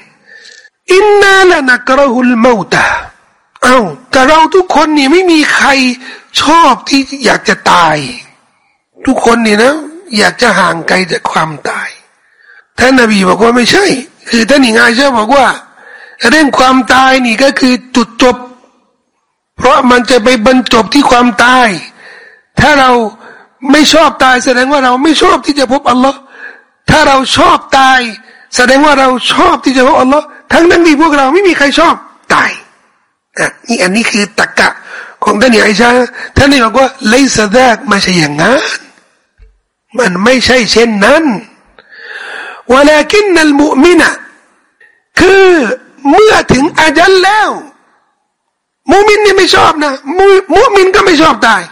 อินนาละนักรหุลมาตาเอาแต่เราทุกคนนี่ไม่มีใครชอบที่อยากจะตาย ทุกคนนี่นะ อยากจะห่างไกลจากความตาย ท่านนบีบอกว่าไม่ใช่ คือท่านอิงายเชื่อบอกว่า เรื่องความตายนี่ก็คือจุดจบ เพราะมันจะไปบรรจบที่ความตาย ถ้าเราไม่ชอบตายแสดงว่าเราไม่ชอบที่จะพบอัลลอฮ์ถ้าเราชอบตาย แสดงว่าเราชอบที่จะพบอัลลอฮ์ทั้งนั้นที่พวกเราไม่มีใครชอบตายอะนี่อันนี้คือตะกกะของท่านอิชาท่านนี่บอกว่าเลยสดากไม่ใช่อย่างนั้น มันไม่ใช่เช่นนั้นวลากินนัลมุมินะคือเมื่อถึงอาจันแล้ว มุมินนี่ไม่ชอบนะมุมุมินก็ไม่ชอบตาย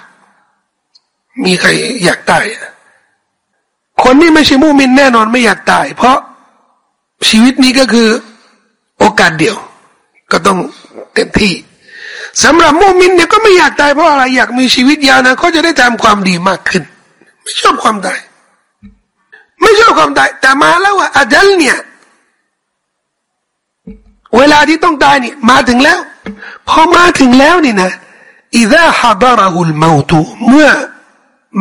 มีใครอยากตายคนนี้ไม่ใช่มุมินแน่นอนไม่อยากตาย เพราะชีวิตนี้ก็คือโอกาสเดียว ก็ต้องเต็มที่สำหรับมุมินเนี่ยก็ไม่อยากตายเพราะอะไรอยากมีชีวิตยาวนะเขาจะได้ทำความดีมากขึ้น ไม่ชอบความตาย ไม่ชอบความตาย แต่มาแล้วว่าอาจัลเนี่ย เวลาที่ต้องตายนี่มาถึงแล้ว พอมาถึงแล้วนี่นะอิดะฮัดาระฮุลมาตุเมื่อ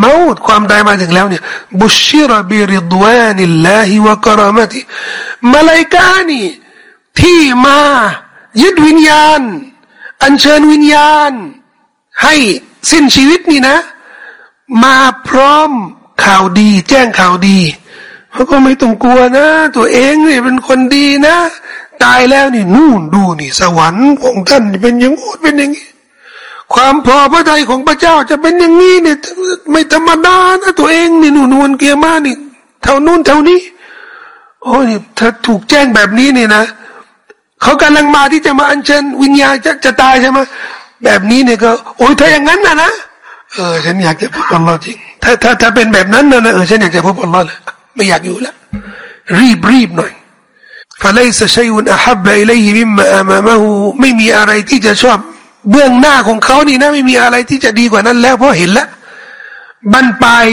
มาตความตายมาถึงแล้วเนี่ยบุชิรบิริดวานิลลาฮิวะกรามติมาลายกานี่ที่มายึดวิญญาณ อัญเชิญวิญญาณ ให้สิ้นชีวิตนี่นะ มาพร้อมข่าวดี แจ้งข่าวดีเขาก็ไม่ต้องกลัวนะ ตัวเองนี่เป็นคนดีนะ ตายแล้วนี่นู่นดูนี่ สวรรค์ของท่านเป็นอย่างโอดเป็นอย่างนี้ความพอพระทัยของพระเจ้าจะเป็นอย่างนี้เนี่ยไม่ธรรมดานะตัวเองนี่นู่นนวลเกียร์มานี่เท่านู้นเท่านี้ โอ้นี่ถ้าถูกแจ้งแบบนี้เนี่ยนะเขากำลังมาที่จะมาอัญเชิญวิญญาณจะจะตายใช่ไหมแบบนี้เนี่ยก็ โอ้ยถ้าอย่างนั้นนะนะ เออฉันอยากจะพบอัลลอฮ์จริงถ้าถ้าถ้าเป็นแบบนั้นนะเออฉันอยากจะพบอัลลอฮ์เลยไม่อยากอยู่แล้วรีบรีบหน่อย فليس شيء أحب إليه مما أمامه ไม่มีอะไรที่จะชอบเบื้องหน้าของเขานี่นะไม่มีอะไรที่จะดีกว่านั้นแล้วเพราะเห็นแล้วบรรปลาย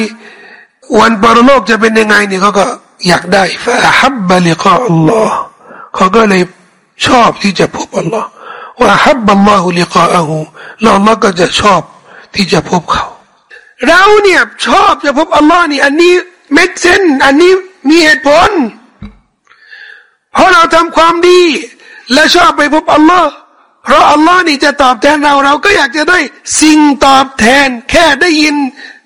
วันปรโลกจะเป็นยังไงเนี่ยเขาก็อยากได้ฟาฮับบลิกาอัลลอฮ์เขาก็เลยชอบที่จะพบอัลลอฮ์ว่าฮับบัลลอฮุลิกาอะฮูแล้วอัลลอฮ์ก็จะชอบ ที่จะพบเขา เราเนี่ยชอบจะพบอัลลอฮ์นี่ อันนี้เม็ดเซนอันนี้มีเหตุผล เพราะเราทำความดี และชอบไปพบอัลลอฮ์เพราะอัลลอฮ์นี่จะตอบแทนเราเราก็อยากจะได้สิ่งตอบแทน แค่ได้ยิน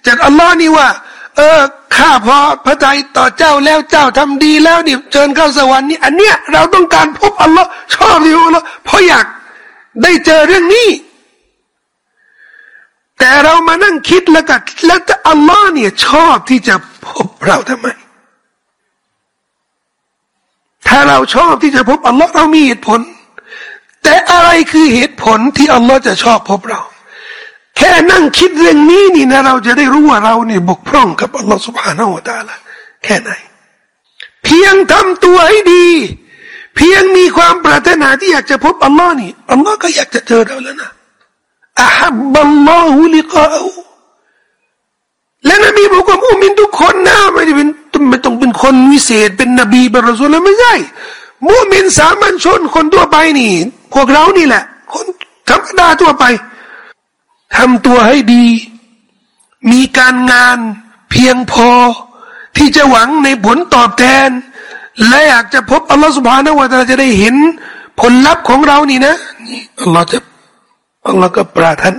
จากอัลลอฮ์นี่ว่า เออข้าพอพระทัยต่อเจ้าแล้วเจ้าทำดีแล้วนี่เชิญเข้าสวรรค์นี่อันเนี้ยเราต้องการพบอัลลอฮ์ชอบอยู่อัลลอฮ์เพราะอยากได้เจอเรื่องนี้ แต่เรามานั่งคิดแล้วกันแล้วอัลลอฮ์เนี่ยชอบที่จะพบเราทำไม ถ้าเราชอบที่จะพบอัลลอฮ์เรามีเหตุผล แต่อะไรคือเหตุผลที่อัลลอฮ์จะชอบพบเรา แค่นั่งคิดเรื่องนี้นี่นะเราจะได้รู้ว่าเราเนี่ยบกพร่องกับอัลลอฮฺสุบฮานาอัลตาละแค่ไหน เพียงทำตัวให้ดี เพียงมีความปรารถนาที่อยากจะพบอัลลอฮ์นี่อัลลอฮ์ก็อยากจะเจอเราแล้วนะ อับบัลลอฮุลิกาอูและนบีบอกว่ามุมินทุกคนนะไม่ได้เป็นไม่ต้องเป็นคนวิเศษ เป็นนบีเป็นรอซูลไม่ใช่มุมินสามัญชนคนทั่วไปนี่ พวกเรานี่แหละ คนธรรมดาทั่วไปทำตัวให้ดี มีการงานเพียงพอ ที่จะหวังในผลตอบแทน และอยากจะพบอัลลอฮฺสุบฮานะวะตาจะได้เห็น ผลลัพธ์ของเรานี่นะนี่อัลลอฮฺจะ อัลลอฮฺก็ปรารถน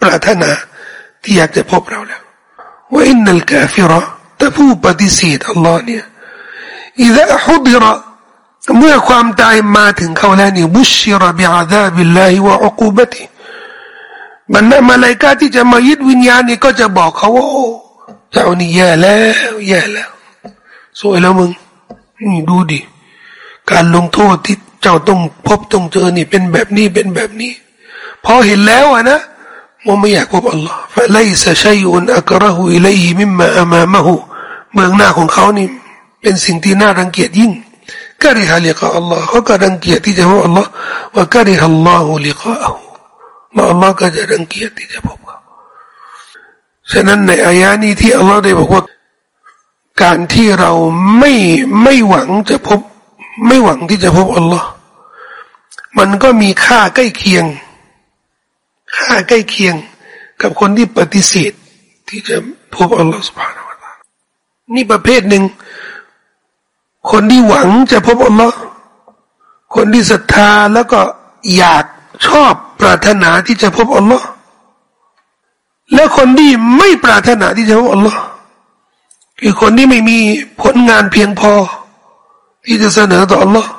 ปรารถนาที่อยากจะพบเราแล้วว่าอินนัลกาฟิระแต่ผู้ปฏิเสธอัลลอฮ์เนี่ยอิดะฮุดิระเมื่อความตายมาถึงเขาแล้วนี่บุชิระบิอาดาบิลลาฮิวะอุกูบติบรรดามาลายกาที่จะมายึดวิญญาณนี่ก็จะบอกเขาว่าเจ้านี่แย่แล้วแย่แล้วสวยแล้วมึงนี่ดูดิการลงโทษที่เจ้าต้องพบต้องเจอนี่เป็นแบบนี้เป็นแบบนี้ พอเห็นแล้วอะนะว่าไม่อยากพบอัลลอฮ์ฟะไลซะชัยอุนอักระหูอิเลยิมิมมาอามามะหูเมืองหน้าของเขานี่เป็นสิ่งที่น่ารังเกียจยิ่งกะริฮะลิกาอัลลอฮ์เขาก็รังเกียจที่จะพบอัลลอฮ์ว่ากะริฮัลลอฮุลิกาหูแล้วอัลลอฮ์ก็จะรังเกียจที่จะพบเขาฉะนั้นในอายานี้ที่อัลลอฮ์ได้บอกว่าการที่เราไม่ไม่หวังจะพบ ไม่หวังที่จะพบอัลลอฮ์มันก็มีค่าใกล้เคียง ค่าใกล้เคียงกับคนที่ปฏิเสธ ที่จะพบอัลลอฮฺสุบฮานาวะตานี่ประเภทหนึ่ง คนที่หวังจะพบอัลลอฮ์คนที่ศรัทธาแล้วก็อยากชอบปรารถนาที่จะพบอัลลอฮ์และคนที่ไม่ปรารถนาที่จะพบอัลลอฮ์คือคนที่ไม่มีผลงานเพียงพอ ที่จะเสนอต่ออัลลอฮ์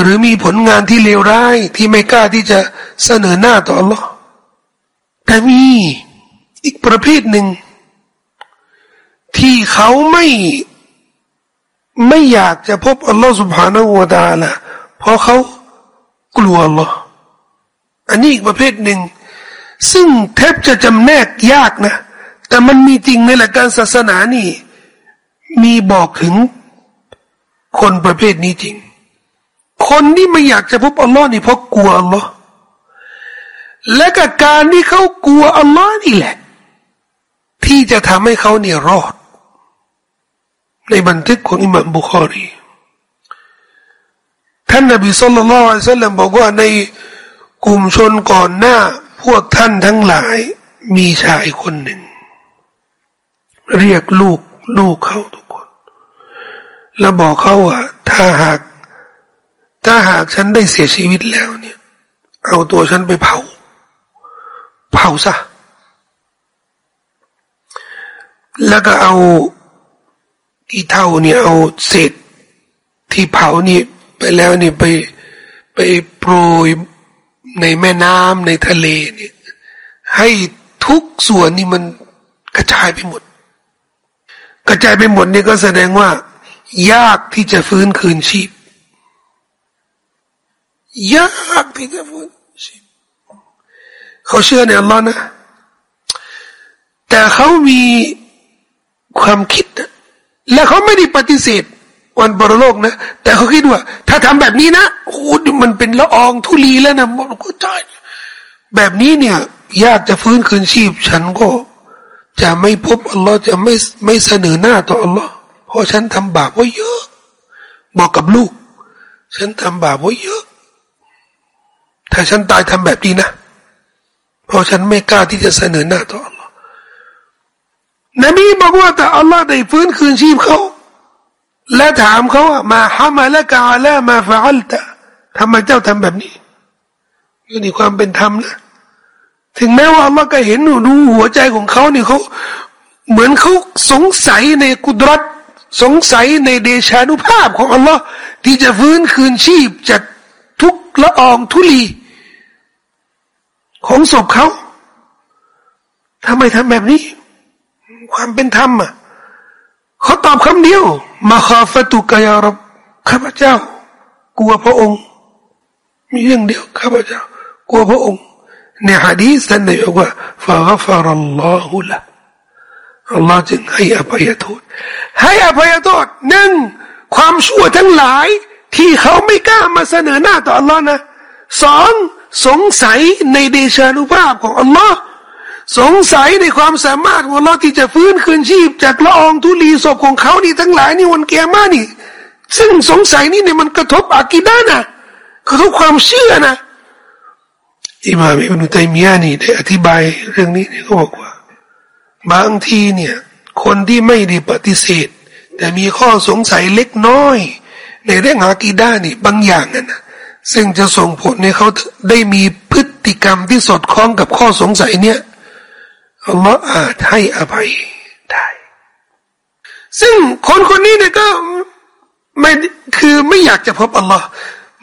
หรือมีผลงานที่เลวร้ายที่ไม่กล้าที่จะเสนอหน้าต่ออัลลอฮ์ แต่มีอีกประเภทหนึ่ง ที่เขาไม่ไม่อยากจะพบอัลลอฮฺสุบฮานาอูดาละเพราะเขากลัวอัลลอฮ์อันนี้อีกประเภทหนึ่ง ซึ่งแทบจะจำแนกยากนะ แต่มันมีจริงในหลักการศาสนานี่ มีบอกถึงคนประเภทนี้จริง คนที่ไม่อยากจะพบอัลลอฮ์นี่เพราะกลัวอัลลอฮ์ และกับการที่เขากลัวอัลลอฮ์นี่แหละ ที่จะทำให้เขาเนี่ยรอด ในบันทึกของอิหม่ามบุคอรีท่านนบีสุลต่านละสัลลัมบอกว่าในกลุ่มชนก่อนหน้า พวกท่านทั้งหลายมีชายคนหนึ่ง เรียกลูกลูกเขาทุกคน แล้วบอกเขาว่า ถ้าหาก ถ้าหากฉันได้เสียชีวิตแล้วเนี่ย เอาตัวฉันไปเผา เผาซะแล้วก็เอาที่เท่าเนี่ยเอาเศษที่เผานี่ไปแล้วนี่ไปไปโปรยในแม่น้ำในทะเลเนี่ยให้ทุกส่วนนี่มันกระจายไปหมด กระจายไปหมดนี่ก็แสดงว่า ยากที่จะฟื้นคืนชีพ ยากที่จะฟื้น เขาเชื่อในอัลลอฮ์นะ แต่เขามีความคิด และเขาไม่ได้ปฏิเสธวันบรโลกนะ แต่เขาคิดว่า ถ้าทำแบบนี้นะโอ้มันเป็นละอองทุลีแล้วนะมันก็ใช่แบบนี้เนี่ย ยากจะฟื้นคืนชีพ ฉันก็ จะไม่พบอัลลอฮ์จะไม่ไม่เสนอหน้าต่ออัลลอฮ์เพราะฉันทำบาปไว้เยอะ บอกกับลูก ฉันทำบาปไว้เยอะ ถ้าฉันตายทำแบบนี้นะ เพราะฉันไม่กล้าที่จะเสนอหน้าต่อ Allah นบีบอกว่าแต่อัลลอฮ์ได้ฟื้นคืนชีพเขา และถามเขาว่ามาฮามาละกาละมาฟะอัลตะทำไมเจ้าทำแบบนี้นี่ความเป็นธรรมนะถึงแม้ว่าอัลลอฮ์ก็เห็นดูหัวใจของเขาเนี่ยเขาเหมือนเขาสงสัยในกุดรัตสงสัยในเดชานุภาพของอัลลอฮ์ที่จะฟื้นคืนชีพจากทุกละอองทุลี ของศพเขาทำไมทำแบบนี้ ความเป็นธรรมอะเขาตอบคำเดียวมาคาฟตุกยารบข้าพเจ้า กลัวพระองค์ มีเรื่องเดียวข้าพเจ้า กลัวพระองค์ในฮะดีษท่านได้บอกว่าฟะกัฟรัลลอฮุละอัลลอฮ์จึงให้อภัยโทษ ให้อภัยโทษหนึ่งความชั่วทั้งหลาย ที่เขาไม่กล้ามาเสนอหน้าต่ออัลลอฮ์นะสอง สงสัยในเดชานุภาพของอัลลอฮ์สงสัยในความสามารถของอัลลอฮ์ที่จะฟื้นคืนชีพ จากละอองทุลีศพของเขานี่ทั้งหลายนี่วันเกียร์มานี่ ซึ่งสงสัยนี่เนี่ยมันกระทบอากิดานะกระทบความเชื่อนะอิมามอิบนุตัยมียานี่ได้อธิบายเรื่องนี้เนี่ยเขาบอกว่า บางทีเนี่ย คนที่ไม่ได้ปฏิเสธ แต่มีข้อสงสัยเล็กน้อย ในเรื่องอากีด้านี่บางอย่างนะ ซึ่งจะส่งผลให้เขาได้มีพฤติกรรมที่สอดคล้องกับข้อสงสัยเนี่ยอัลลอฮ์อาจให้อภัยได้ ซึ่งคนคนนี้เนี่ยก็ไม่คือไม่อยากจะพบอัลลอฮ์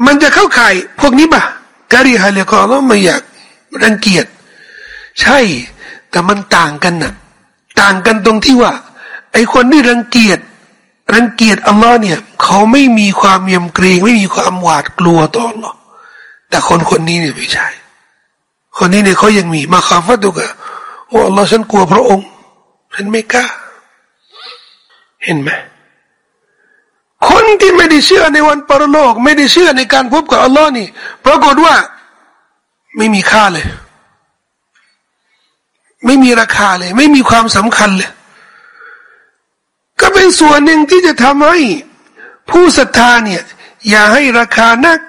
มันจะเข้าข่ายพวกนี้ปะการีฮาเลกอแล้วไม่อยากรังเกียจใช่ แต่มันต่างกันนะต่างกันตรงที่ว่า ไอคนที่รังเกียจ รังเกียจอัลลอฮ์เนี่ย เขาไม่มีความเยำเกรงไม่มีความหวาดกลัวต่ออัลลอฮ์แต่คนคนนี้เนี่ยไม่ใช่ คนนี้เนี่ยเขายังมีมาคาฟัตุกะโอ้อัลลอฮ์ฉันกลัวพระองค์ฉันไม่กล้า เห็นไหมคนที่ไม่ได้เชื่อในวันปรโลก ไม่ได้เชื่อในการพบกับอัลลอฮ์นี่ปรากฏว่าไม่มีค่าเลย ไม่มีราคาเลย ไม่มีความสำคัญเลย เป็นส่วนหนึ่งที่จะทำให้ ผู้ศรัทธาเนี่ย อย่าให้ราคานัก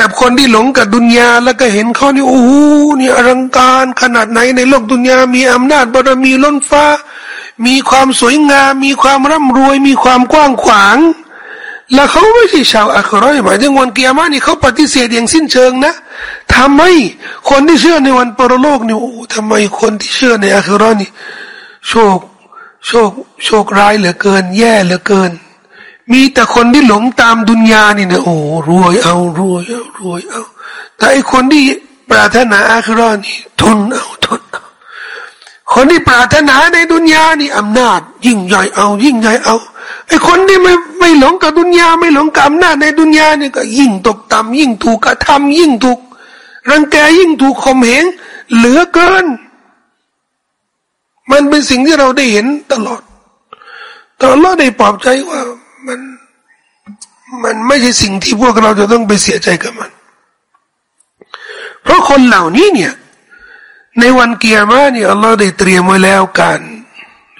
กับคนที่หลงกับดุนยาแล้วก็เห็นเขานี่โอ้โหนี่อลังการขนาดไหนในโลกดุนยามีอำนาจบารมีล้นฟ้า มีความสวยงาม มีความร่ำรวย มีความกว้างขวาง แล้วเขาไม่ใช่ชาวอัครอยหมายถึงวันเกียร์มานี่เขาปฏิเสธอย่างสิ้นเชิงนะทำไมคนที่เชื่อในวันปรโลกนี่โอ้ทำไมคนที่เชื่อในอัครอนี่โชค โชคโชคร้ายเหลือเกิน แย่เหลือเกิน มีแต่คนที่หลงตามดุนยานี่นะโอ้รวยเอารวยเอารวยเอา แต่ไอคนที่ปรารถนาอัครอนี่ทนเอาทนเอาคนที่ปรารถนาในดุนยานี่อำนาจ ยิ่งใหญ่เอา ยิ่งใหญ่เอาไอคนที่ไม่ไม่หลงกับดุนยาไม่หลงกับอำนาจในดุนยานี่ก็ ยิ่งตกต่ำยิ่งถูกกระทำยิ่งถูกรังแกยิ่งถูกข่มเหงเหลือเกิน มันเป็นสิ่งที่เราได้เห็นตลอดแต่เราได้ปลอบใจว่ามันมันไม่ใช่สิ่งที่พวกเราจะต้องไปเสียใจกับมัน เพราะคนเหล่านี้เนี่ย ในวันเกียร์มาเนี่ยอัลลอฮ์ได้เตรียมไว้แล้วการ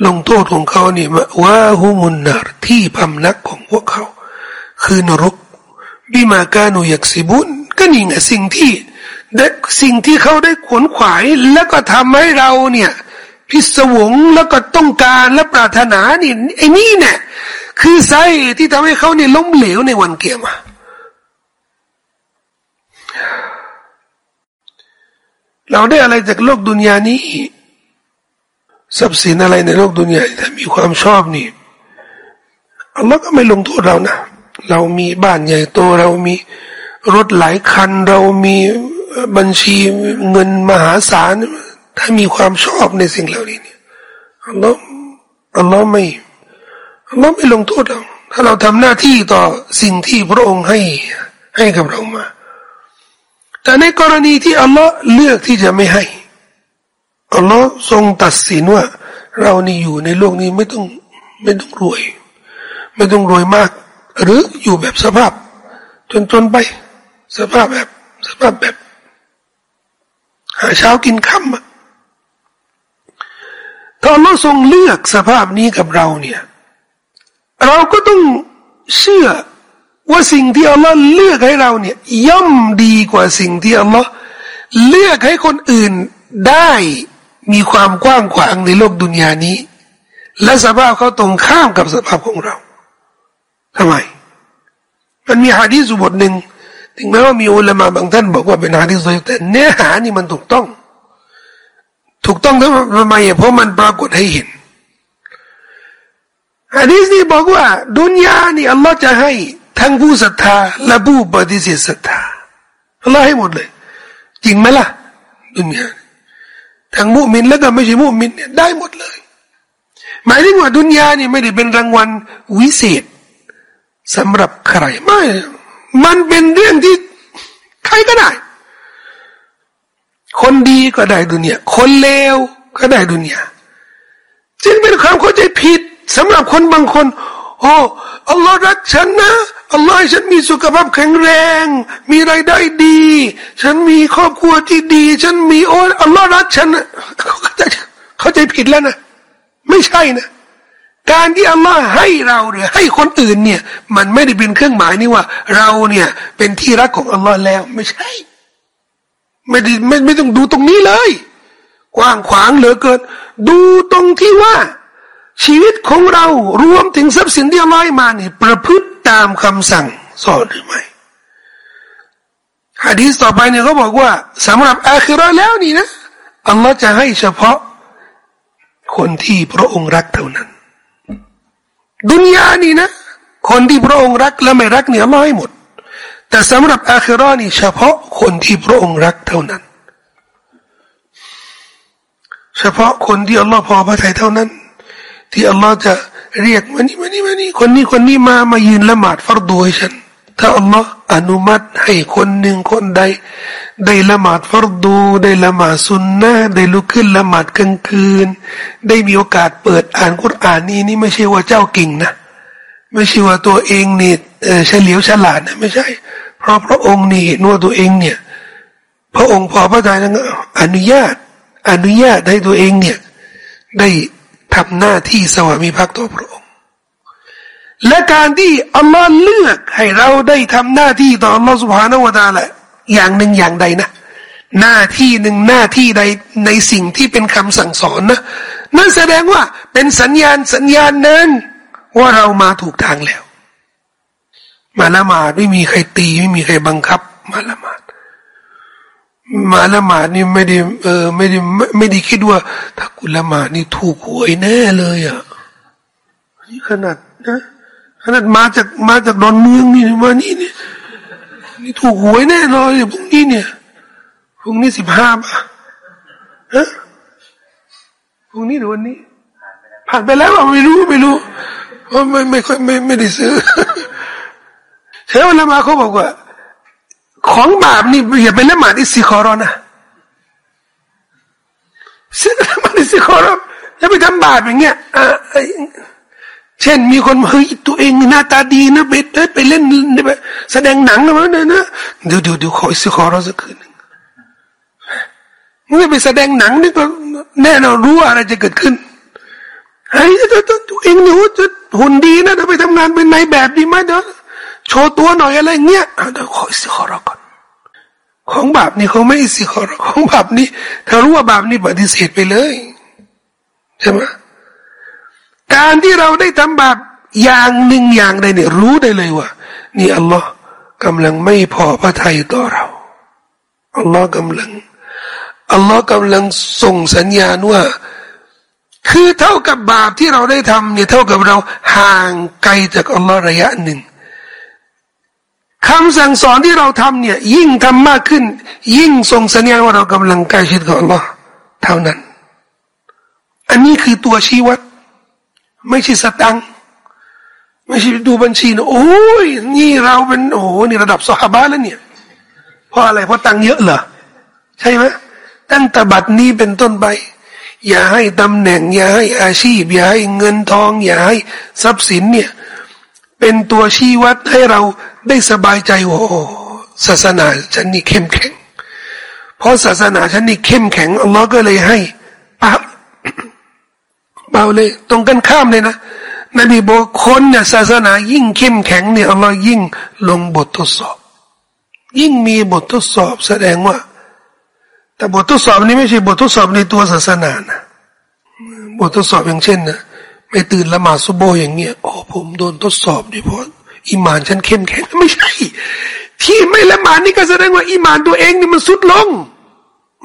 ลงโทษของเขานี่ว่าฮุมุนนารที่พำนักของพวกเขา คือนรกบิมากานุยักซิบุนก็นี่ไงสิ่งที่ได้สิ่งที่เขาได้ขวนขวาย แล้วก็ทำให้เราเนี่ย พิศวงแล้วก็ต้องการและปรารถนานี่ไอ้นี่เนี่ยคือสาเหตุที่ทำให้เขาเนี่ยล้มเหลวในวันเกียรมาเราได้อะไรจากโลกดุนยานี้ทรัพย์สินอะไรในโลกดุนยาถ้ามีความชอบนี่อัลลอฮ์ก็ไม่ลงโทษเรานะเรามีบ้านใหญ่โตเรามีรถหลายคัน เรามีบัญชีเงินมหาศาล ถ้ามีความชอบในสิ่งเหล่านี้เนี่ยอัลลอฮ์อัลลอฮ์ไม่อัลลอฮ์ไม่ลงโทษเราถ้าเราทำหน้าที่ต่อสิ่งที่พระองค์ให้ให้กับเรามา แต่ในกรณีที่อัลลอฮ์เลือกที่จะไม่ให้อัลลอฮ์ทรงตัดสินว่า เรานี่อยู่ในโลกนี้ไม่ต้องไม่ต้องรวย ไม่ต้องรวยมาก หรืออยู่แบบสภาพ จนจนไป สภาพแบบ สภาพแบบ หาเช้ากินค่ำอะ ถ้าอัลลอฮ์ทรงเลือกสภาพนี้กับเราเนี่ย เราก็ต้องเชื่อว่าสิ่งที่อัลลอฮ์เลือกให้เราเนี่ย ย่อมดีกว่าสิ่งที่อัลลอฮ์เลือกให้คนอื่นได้มีความกว้างขวางในโลกดุนยานี้ และสภาพเขาตรงข้ามกับสภาพของเราทำไม มันมีฮะดีษบทหนึ่งถึงแม้ว่ามีอุลามะบางท่านบอกว่าเป็นฮะดีษแต่เนื้อหานี่มันถูกต้อง ถูกต้องทำไมเพราะมันปรากฏให้เห็นฮะดีษนี้บอกว่า ดุนยานี่อัลลอฮ์จะให้ทั้งผู้ศรัทธาและผู้ปฏิเสธศรัทธาอัลลอฮ์ให้หมดเลย จริงไหมล่ะ ดุนยาทั้งมุมินแล้วก็ไม่ใช่มุมินเนี่ยได้หมดเลย หมายถึงว่าดุนยานี่ไม่ได้เป็นรางวัลวิเศษสำหรับใครไม่ มันเป็นเรื่องที่ใครก็ได้ คนดีก็ได้ดุนยาคนเลวก็ได้ดุนยาจึงเป็นความเข้าใจผิดสำหรับคนบางคน โอ้อัลลอฮ์รักฉันนะอัลลอฮ์ให้ฉันมีสุขภาพแข็งแรง มีรายได้ดี ฉันมีครอบครัวที่ดี ฉันมีโอ้อัลลอฮ์รักฉันนะเขาใจเข้าใจผิดแล้วนะไม่ใช่นะการที่อัลลอฮ์ให้เราหรือให้คนอื่นเนี่ย มันไม่ได้เป็นเครื่องหมายนี่ว่า เราเนี่ยเป็นที่รักของอัลลอฮ์แล้วไม่ใช่ ไม่ได้ไม่ไม่ต้องดูตรงนี้เลย กว้างขวางเหลือเกิน ดูตรงที่ว่า ชีวิตของเรารวมถึงทรัพย์สินที่อัลอฮ์มาเนี่ยประพฤติตามคำสั่งสอนหรือไม่ฮะดีสต่อไปเนี่ยเขาบอกว่าสำหรับอาคิรอแล้วนี่นะอัลลอฮ์จะให้เฉพาะ คนที่พระองค์รักเท่านั้น ดุนยานี่นะ คนที่พระองค์รักและไม่รักเนี่ยอัลลอฮ์ให้หมด แต่สำหรับอาคิรอนี่เฉพาะคนที่พระองค์รักเท่านั้น เฉพาะคนที่อัลลอฮ์พอพระทัยเท่านั้น ที่อัลลอฮ์จะเรียกมานี่มานี่มานี่คนนี้คนนี้มามายืนละหมาดฟัรดูให้ฉัน ถ้าอัลลอฮ์อนุมัติให้คนหนึ่งคนใด ได้ละหมาดฟัรดู ได้ละหมาดสุนนะได้ลุกขึ้นละหมาดกลางคืน ได้มีโอกาสเปิดอ่านกุรอานนี่นี่ไม่ใช่ว่าเจ้าเก่งนะ ไม่ใช่ว่าตัวเองนี่เฉลียวฉลาดนะไม่ใช่ เพราะพระองค์นี่เห็นว่าตัวเองเนี่ย พระองค์พอพระทัยนั้นอนุญาต อนุญาตให้ตัวเองเนี่ย ได้ทำหน้าที่สวามีภักดิ์ต่อพระองค์ และการที่อัลลอฮ์เลือกให้เราได้ทำหน้าที่ต่ออัลลอฮ์สุบฮานาวตาละอย่างหนึ่งอย่างใดนะ หน้าที่หนึ่งหน้าที่ใดในสิ่งที่เป็นคำสั่งสอนนะนั่นแสดงว่าเป็นสัญญาณสัญญาณนั้น ว่าเรามาถูกทางแล้ว มาละหมาดไม่มีใครตีไม่มีใครบังคับ มาละหมาดมาละหมาดนี่ไม่ได้เออไม่ได้ไม่ได้คิดว่า ถ้ากุละหมาดนี่ถูกหวยแน่เลยอะนี่ขนาดนะขนาดมาจากมาจากดอนเมืองนี่มานี่นี่นี่ถูกหวยแน่เลยพรุ่งนี้เนี่ยพรุ่งนี้สิบห้าป่ะฮะพรุ่งนี้หรือวันนี้ ผ่านไปแล้วไม่รู้ไม่รู้ ไม่ไม่ค่อยไม่ไม่ได้ซื้อเชฟลมาเขาบอกว่า ของบาปนี่อย่าไปละหมาดอิสิคอรอนะซึ่งละหมาดอิสิคอรอนจะไปทำบาปอย่างเงี้ยอ่าเช่นมีคนเฮ้ยตัวเองหน้าตาดีนะไปไปเล่นแสดงหนังนะมันนะเดี๋ยวเดี๋ยวเดี๋ยวขออิสิคอรอนสักคืนหนึ่งมึงไปแสดงหนังนี่ก็แน่นอนรู้อะไรจะเกิดขึ้น ไอ้ตัวเองเนี่ยหุ่นดีนะเดี๋ยวไปทำงานเป็นนายแบบดีไหมเด้อโชว์ตัวหน่อยอะไรเงี้ยเดี๋ยวขอสิขอรก่อนของบาปนี่เขาไม่สิขอรของบาปนี่ถ้ารู้ว่าบาปนี่ปฏิเสธไปเลยใช่ไหมการที่เราได้ทำบาปอย่างหนึ่งอย่างใดเนี่ยรู้ได้เลยว่า นี่อัลลอฮ์กำลังไม่พอพระทัยต่อเราอัลลอฮ์กำลังอัลลอฮ์กำลังส่งสัญญาณว่า คือเท่ากับบาปที่เราได้ทำเนี่ยเท่ากับเราห่างไกลจากอัลลอฮ์ระยะหนึ่งคำสั่งสอนที่เราทำเนี่ย ยิ่งทำมากขึ้น ยิ่งส่งสัญญาณว่าเรากำลังใกล้ชิดกับอัลลอฮ์เท่านั้น อันนี้คือตัวชี้วัด ไม่ใช่สตังไม่ใช่ดูบัญชีนะโอ้ยนี่เราเป็นโอ้นี่ระดับสหบาแล้วเนี่ยเพราะอะไรเพราะตังเยอะเหรอใช่ไหมตั้งแต่บัดนี้เป็นต้นไป อย่าให้ตำแหน่ง อย่าให้อาชีพ อย่าให้เงินทอง อย่าให้ทรัพย์สินเนี่ย เป็นตัวชี้วัดให้เราได้สบายใจว่าโอ้ศาสนาฉันนี่เข้มแข็ง เพราะศาสนาฉันนี่เข้มแข็งอัลลอฮ์ก็เลยให้ปะเบาเลยตรงกันข้ามเลยนะนบีบอกคนเนี่ยศาสนายิ่งเข้มแข็งเนี่ยอัลลอฮ์ยิ่งลงบททดสอบ ยิ่งมีบททดสอบแสดงว่า แต่บททดสอบนี้ไม่ใช่บททดสอบในตัวศาสนานะบททดสอบอย่างเช่นนะไม่ตื่นละหมาดซุโบอย่างเงี้ยโอ้ผมโดนทดสอบดิเพราะอิมานฉันเข้มแข็งไม่ใช่ ที่ไม่ละหมาดนี่ก็แสดงว่าอิมานตัวเองนี่มันสุดลง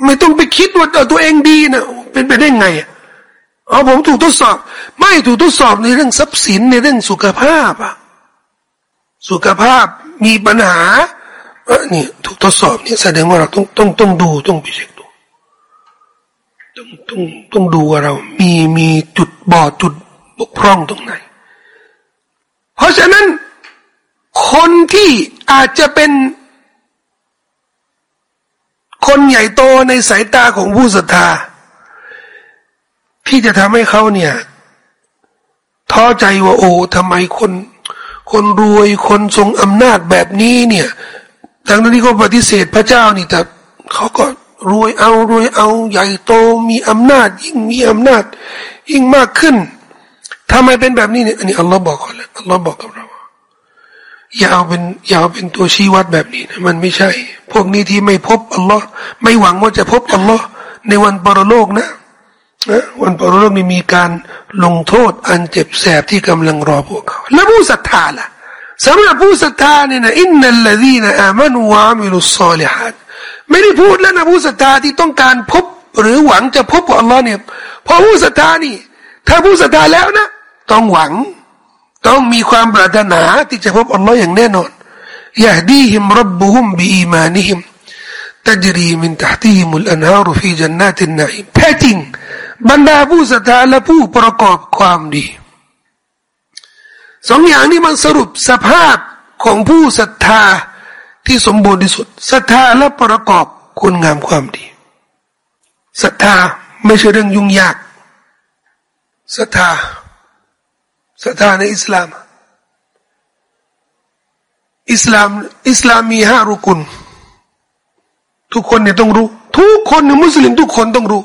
ไม่ต้องไปคิดว่าตัวเองดีนะเป็นไปได้ไงเอ๋อผมถูกทดสอบ ไม่ถูกทดสอบในเรื่องทรัพย์สินในเรื่องสุขภาพอะสุขภาพมีปัญหา นี่ถูกทดสอบเนี่ยแสดงว่าเราต้องต้องต้องดูต้องพิจารณาต้องต้องต้องดูว่าเรา มีมีจุดบอดจุดบกพร่องตรงไหน เพราะฉะนั้น คนที่อาจจะเป็น คนใหญ่โตในสายตาของผู้ศรัทธา ที่จะทำให้เขาเนี่ยท้อใจว่าโอ้ทำไมคน คนรวยคนทรงอำนาจแบบนี้เนี่ย ทั้งที่เขาปฏิเสธพระเจ้านี่แต่เขาก็รวยเอารวยเอาใหญ่โตมีอำนาจ ยิ่งมีอำนาจ ยิ่งมากขึ้นทำไมเป็นแบบนี้เนี่ยอันนี้อัลลอฮ์บอกเขาแล้วอัลลอฮ์บอกกับเราอย่าเอาเป็นอย่าเอาเป็นตัวชี้วัดแบบนี้นะมันไม่ใช่ พวกนี้ที่ไม่พบอัลลอฮ์ไม่หวังว่าจะพบอัลลอฮ์ในวันปรโลกนะนะวันปรโลกนี้มีการลงโทษอันเจ็บแสบที่กำลังรอพวกเขา แล้วผู้ศรัทธาล่ะ สำหรับผู้ศรัทธาเนี่ยนะอินนัลลดีนอามานุวามิลุสซาลิฮัดไม่ได้พูดแล้วนะผู้ศรัทธาที่ต้องการพบหรือหวังจะพบกับอัลลอฮ์เนี่ยพอผู้ศรัทธานี่ ถ้าผู้ศรัทธาแล้วนะ ต้องหวัง ต้องมีความปรารถนาที่จะพบอัลลอฮ์อย่างแน่นอนยาดีหิมรับบุฮุมบีอีมานิหิมตจรีมินตหตีมุลอันฮารุฟีจันนาตินนัยแท้จริง บรรดาผู้ศรัทธาและผู้ประกอบความดี สองอย่างนี้มันสรุปสภาพของผู้ศรัทธาที่สมบูรณ์ที่สุดศรัทธาและประกอบคุณงามความดีศรัทธาไม่ใช่เรื่องยุ่งยากศรัทธาศรัทธาในอิสลาม อิสลามอิสลามมีห้ารุกุล ทุกคนเนี่ยต้องรู้ ทุกคนในมุสลิมทุกคนต้องรู้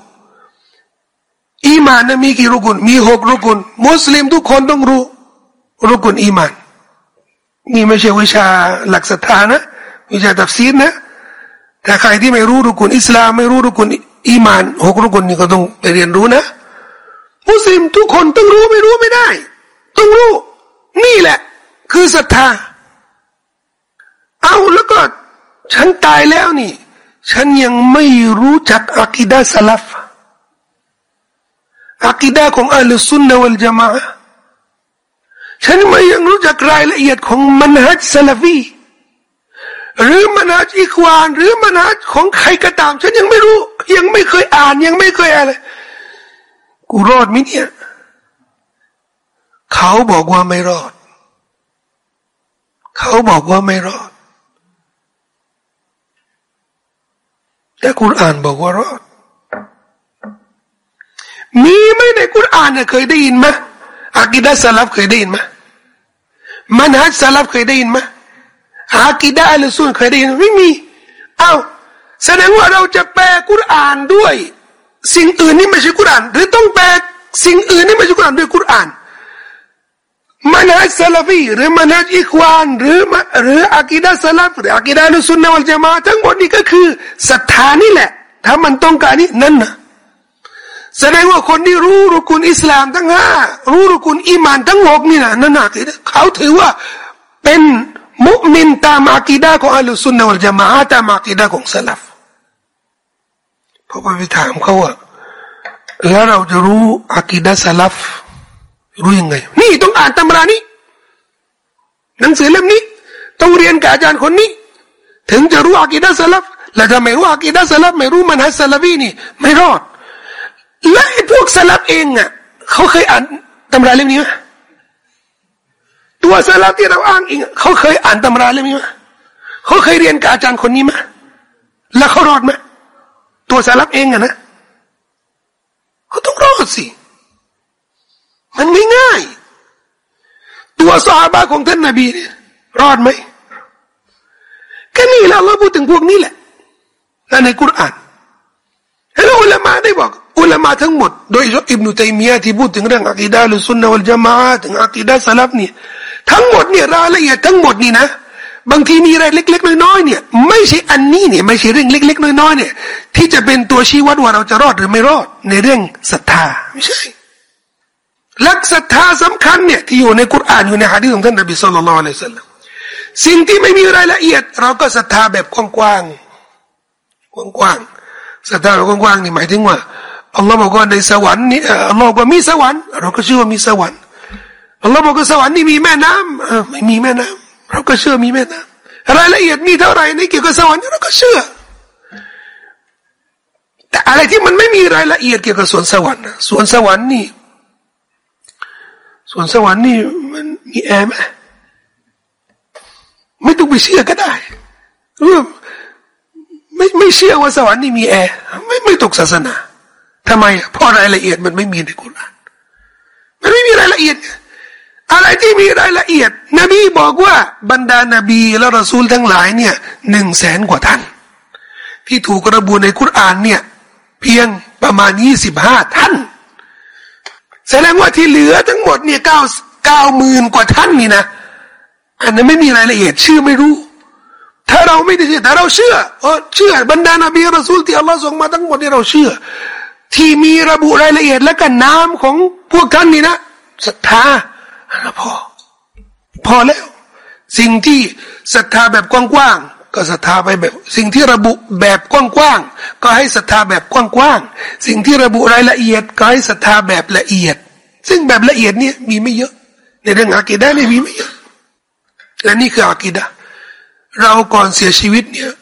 อีมานนะมีกี่รุกุลมีหกรุกุล มุสลิมทุกคนต้องรู้ รุกุลอีมานนี่ไม่ใช่วิชาหลักศรัทธานะวิชาตัฟซีรนะถ้าใครที่ไม่รู้รุกุลอิสลามไม่รู้รุกุลอีมานหกรุกุลนี่ก็ต้องไปเรียนรู้นะมุสลิมทุกคนต้องรู้ไม่รู้ไม่ได้ ต้องรู้ นี่แหละ คือศรัทธา เอาแล้วก็ ฉันตายแล้วนี่ ฉันยังไม่รู้จักอักิดาสลัฟอักิดาของอัลลสุนนะวัลจามะ ฉันไม่ยังรู้จักรายละเอียดของมนฮัจซาลฟีหรือมนฮัจอิควาน หรือมนฮัจของใครก็ตาม ฉันยังไม่รู้ ยังไม่เคยอ่านยังไม่เคยอะไร กูรอดไหมเนี่ยเขาบอกว่าไม่รอด เขาบอกว่าไม่รอด แต่กุรอานบอกว่ารอด มีไหมในกุรอานเคยได้ยินไหมอากิดะสลับเคยได้ยินไหม มันฮัจสลับเคยได้ยินไหมอากิดะอัลซุนเคยได้ยินไม่มีเอา้าแสดงว่าเราจะแปลกุรอานด้วย สิ่งอื่นนี่ไม่ใช่กุรอาน หรือต้องแปลสิ่งอื่นนี่ไม่ใช่กุรอานด้วยกุรอานมันฮัจสลัฟีหรือมันฮัจอิควานหรือหรืออากิดะสลับหรืออากิดะอัลซุนนะวัลจามาทั้งหมดนี้ก็คือศรัทธานี่แหละ ถ้ามันต้องการนี่นั่นนะ แสดงว่าคนที่รู้รุกุลอิสลามทั้งห้ารู้รุกุลอีมานทั้งหกนี่นะนั่นนะเขาถือว่าเป็นมุมินตามอากีดาของอัลลอฮฺสุนนะวัลจามะตามอากีดาของสลับพอไปถามเขาว่าแล้วเราจะรู้อากีดาสลับรู้ยังไง นี่ต้องอ่านตำรานี้หนังสือเล่มนี้ ต้องเรียนกับอาจารย์คนนี้ ถึงจะรู้อากีดาสลับและถ้าไม่รู้อากีดาสลับไม่รู้มันฮัสลาบีนี่ ไม่รอด และไอ้พวกสลับเองอะเขาเคยอ่านตำราเล่มนี้ไหมตัวสลับที่เราอ้างเองเขาเคยอ่านตำราเล่มนี้ไหมเขาเคยเรียนกับอาจารย์คนนี้ไหมแล้วเขารอดไหมตัวสลับเองอะนะเขาต้องรอดสิมันไม่ง่าย ตัวสาบาของท่านนบีเนี่ยรอดไหมก็นี่แหละเราพูดถึงพวกนี้แหละและในกุรอานแล้วอุลามาได้บอก อุลามาทั้งหมดโดยเฉพาะอิบนุตัยมียะที่พูดถึงเรื่องอักีดาลุสุนนะวัลจามะถึงอักีดาสลับนี่ทั้งหมดเนี่ยรายละเอียดทั้งหมดนี่นะบางทีมีอะไรเล็ก ๆ น้อยๆเนี่ย ไม่ใช่อันนี้เนี่ยไม่ใช่เรื่องเล็ก ๆ น้อยๆเนี่ย ที่จะเป็นตัวชี้วัดว่าเราจะรอดหรือไม่รอด ในเรื่องศรัทธาไม่ใช่หลักศรัทธาสำคัญเนี่ยที่อยู่ในกุรอานอยู่ในฮะดีษของท่านนบีสุลต่านละอัลลอฮฺสิ่งที่ไม่มีรายละเอียด เราก็ศรัทธาแบบกว้างๆกว้างๆศรัทธาแบบกว้างๆนี่หมายถึงว่า อัลลอฮ์บอกว่าในสวรรค์นี่อัลลอฮ์บอกว่ามีสวรรค์เราก็เชื่อว่ามีสวรรค์อัลลอฮ์บอกว่าสวรรค์นี่มีแม่น้ำไม่มีแม่น้ำเราก็เชื่อมีแม่น้ำรายละเอียดมีเท่าไหร่ในเกี่ยวกับสวรรค์เราก็เชื่อ แต่อะไรที่มันไม่มีรายละเอียดเกี่ยวกับสวนสวรรค์สวนสวรรค์นี่สวนสวรรค์นี่มันมีแอร์ไหมไม่ต้องไปเชื่อก็ได้ไม่ไม่เชื่อว่าสวรรค์นี่มีแอร์ไม่ไม่ตกศาสนา ทำไมเพราะรายละเอียดมันไม่มีในกุรานมันไม่มีรายละเอียด อะไรที่มีรายละเอียด นบีบอกว่าบรรดานาบีและรอซูลทั้งหลายเนี่ยหนึ่งแสนกว่าท่าน ที่ถูกระบุในกุรานเนี่ย เพียงประมาณยี่สิบห้าท่าน แสดงว่าที่เหลือทั้งหมดเนี่ยเก้าเก้าหมื่นกว่าท่านนี่นะอันนั้นไม่มีรายละเอียดชื่อไม่รู้ ถ้าเราไม่ได้เชื่อแต่เราเชื่อเออเชื่อบรรดานาบีรอซูลที่อัลลอฮ์ส่งมาทั้งหมดนี่เราเชื่อ ที่มีระบุรายละเอียดและกันนาของพวกท่านนี่นะศรัทธาพอพอแล้ว สิ่งที่ศรัทธาแบบกว้างๆก็ศรัทธาไปแบบ สิ่งที่ระบุแบบกว้างๆก็ให้ศรัทธาแบบกว้างๆสิ่งที่ระบุรายละเอียด ก็ให้ศรัทธาแบบละเอียด ซึ่งแบบละเอียดเนี่ยมีไม่เยอะ ในเรื่องอากีดะนี่มีไม่เยอะ และนี่คืออากีดะเราก่อนเสียชีวิตเนี่ย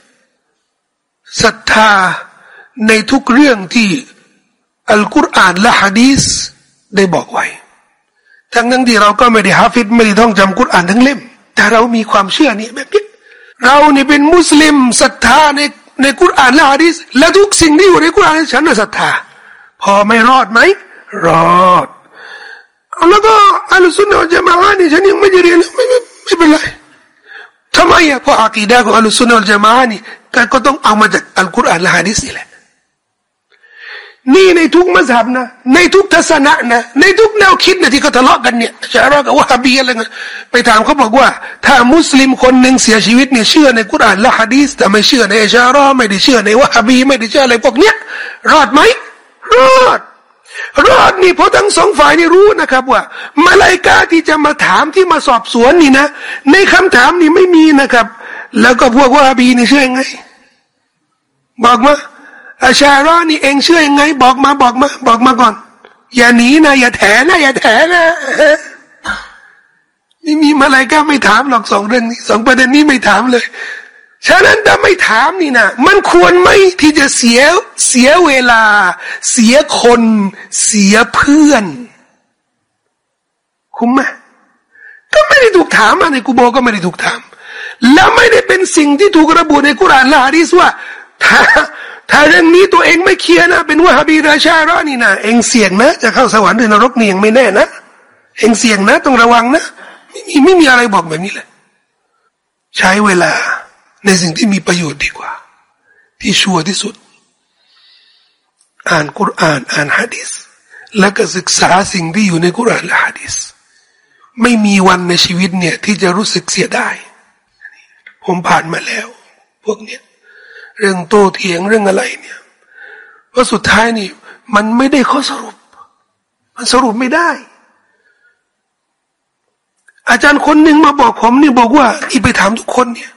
ศรัทธาในทุกเรื่องที่ อัลกุรอานและฮะดีสได้บอกไว้ ทั้งนั้นที่เราก็ไม่ได้ฮาฟิดไม่ได้ท่องจำกุรอานทั้งเล่ม แต่เรามีความเชื่อนี่แบบนี้เรานี่เป็นมุสลิมศรัทธาในในกุรอานและฮะดีสและทุกสิ่งที่อยู่ในกุรอานฉันนะศรัทธา พอไม่รอดไหมรอดแล้วก็อัลสุนนะจะมาว่านี่ฉันยังไม่ได้เรียนไม่ไม่ไม่เป็นไรทำไมอะเพราะอากีดะของอัลสุนนะจะมานี่ก็ต้องเอามาจากอัลกุรอานและฮะดีสนี่แหละ นี่ในทุกมัสยิดนะ ในทุกทัศนะนะ ในทุกแนวคิดนะที่เขาทะเลาะกันเนี่ยจะรอกับว่าฮบีอะไรเงี้ยไปถามเขาบอกว่า ถ้ามุสลิมคนหนึ่งเสียชีวิตเนี่ยเชื่อในกุรอานและฮะดีสแต่ไม่เชื่อในชารอไม่ได้เชื่อในวะฮบีไม่ได้เชื่ออะไรพวกเนี้ยรอดไหมรอดรอดนี่เพราะทั้งสองฝ่ายนี่รู้นะครับ ว่ามาลายกาที่จะมาถามที่มาสอบสวนนี่นะ ในคำถามนี่ไม่มีนะครับ แล้วก็พวกวะฮบีนี่เชื่อยังไง บอกมา อาชาร้อนี่เองเชื่อยังไง บอกมาบอกมา บอกมาก่อน อย่าหนีนะอย่าแถนะอย่าแถนะนี่มีมาอะไรก็ไม่ถามหรอกสองเรื่องนี้สองประเด็นนี้ไม่ถามเลยฉะนั้นถ้าไม่ถามนี่นะมันควรไหมที่จะเสียเสียเวลา เสียคน เสียเพื่อน คุ้มไหมก็ไม่ได้ถูกถามในกูโบก็ไม่ได้ถูกถาม แล้วไม่ได้เป็นสิ่งที่ถูกระบุในกุรานละฮะดีสว่า ถ้าเรื่องนี้ตัวเองไม่เคลียร์นะเป็นว่าฮาบีราชาร้อนี่นะเองเสี่ยงนะ จะเข้าสวรรค์หรือนรกนี่ยังไม่แน่นะเองเสี่ยงนะต้องระวังนะไม่มีไม่มีอะไรบอกแบบนี้เลยใช้เวลาในสิ่งที่มีประโยชน์ดีกว่า ที่ชัวร์ที่สุด อ่านกุรอานอ่านฮะดิษแล้วก็ศึกษาสิ่งที่อยู่ในกุรอานและฮะดิษไม่มีวันในชีวิตเนี่ย ที่จะรู้สึกเสียดายผมผ่านมาแล้ว พวกเนี้ย เรื่องโตเถียงเรื่องอะไรเนี่ยว่าสุดท้ายนี่ มันไม่ได้ข้อสรุป มันสรุปไม่ได้ อาจารย์คนหนึ่งมาบอกผมนี่บอกว่าอีไปถามทุกคนเนี่ย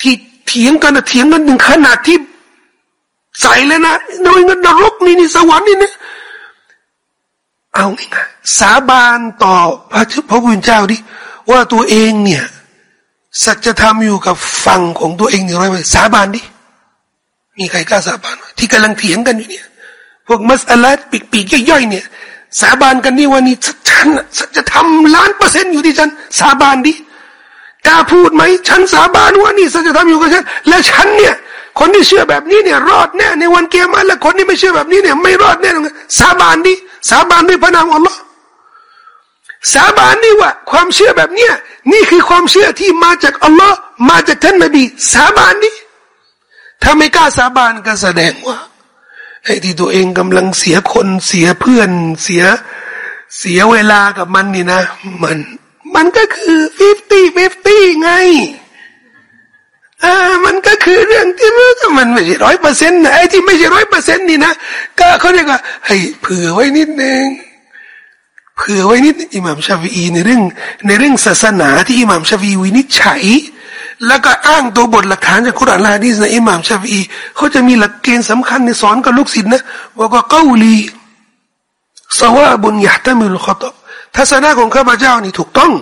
ที่เถียงกันเถียงกันถึงขนาดที่ใส่เลยนะนรกนรกนี่นี่สวรรค์นี่เนี่ยเอาง่ายสาบานต่อพระพระพุทธเจ้าดิว่าตัวเองเนี่ย สัจธรรมอยู่กับฝั่งของตัวเองหนึ่งร้อยสาบานดิ มีใครกล้าสาบานที่กำลังเถียงกันอยู่เนี่ย พวกมัสอัลปีกปีกย่อยๆเนี่ย สาบานกันนี่วันนี้ฉันจะทำล้านเปอร์เซ็นต์อยู่ที่ฉัน สาบานดิกล้าพูดไหมฉันสาบานว่านี่สัจธรรมอยู่กับฉันและฉันเนี่ย คนที่เชื่อแบบนี้เนี่ย รอดแน่ในวันเกียรมาและคนที่ไม่เชื่อแบบนี้เนี่ย ไม่รอดแน่สาบานดิสาบานด้วยพระนามอัลลอฮ์สาบานนี่ว่า ความเชื่อแบบเนี้ยนี่คือความเชื่อที่มาจากอัลลอฮ์มาจากท่านนบีสาบานดิ ถ้าไม่กล้าสาบานก็แสดงว่าไอ้ที่ตัวเองกำลังเสียคนเสียเพื่อนเสียเสียเวลากับมันนี่นะ มัน มันก็คือ fifty-fifty ไงอ่ามันก็คือเรื่องที่มันไม่ใช่ร้อยเปอร์เซ็นต์นะไอ้ที่ไม่ใช่ร้อยเปอร์เซ็นต์นี่นะก็เขาเรียกว่าให้เผื่อไว้นิดนึงเผื่อไว้นิดอิหม่ามชาฟีในเรื่อง ในเรื่องศาสนาที่อิหม่ามชาฟีวินิจฉัย แล้วก็อ้างตัวบทหลักฐานจากคุรานและฮะดีษในอิหม่ามชาฟีเขาจะมีหลักเกณฑ์สำคัญในสอนกับลูกศิษย์นะบอกว่าเกาลีสวาบุญยาตมิลขตทัศนะของข้าพเจ้านี่ถูกต้อง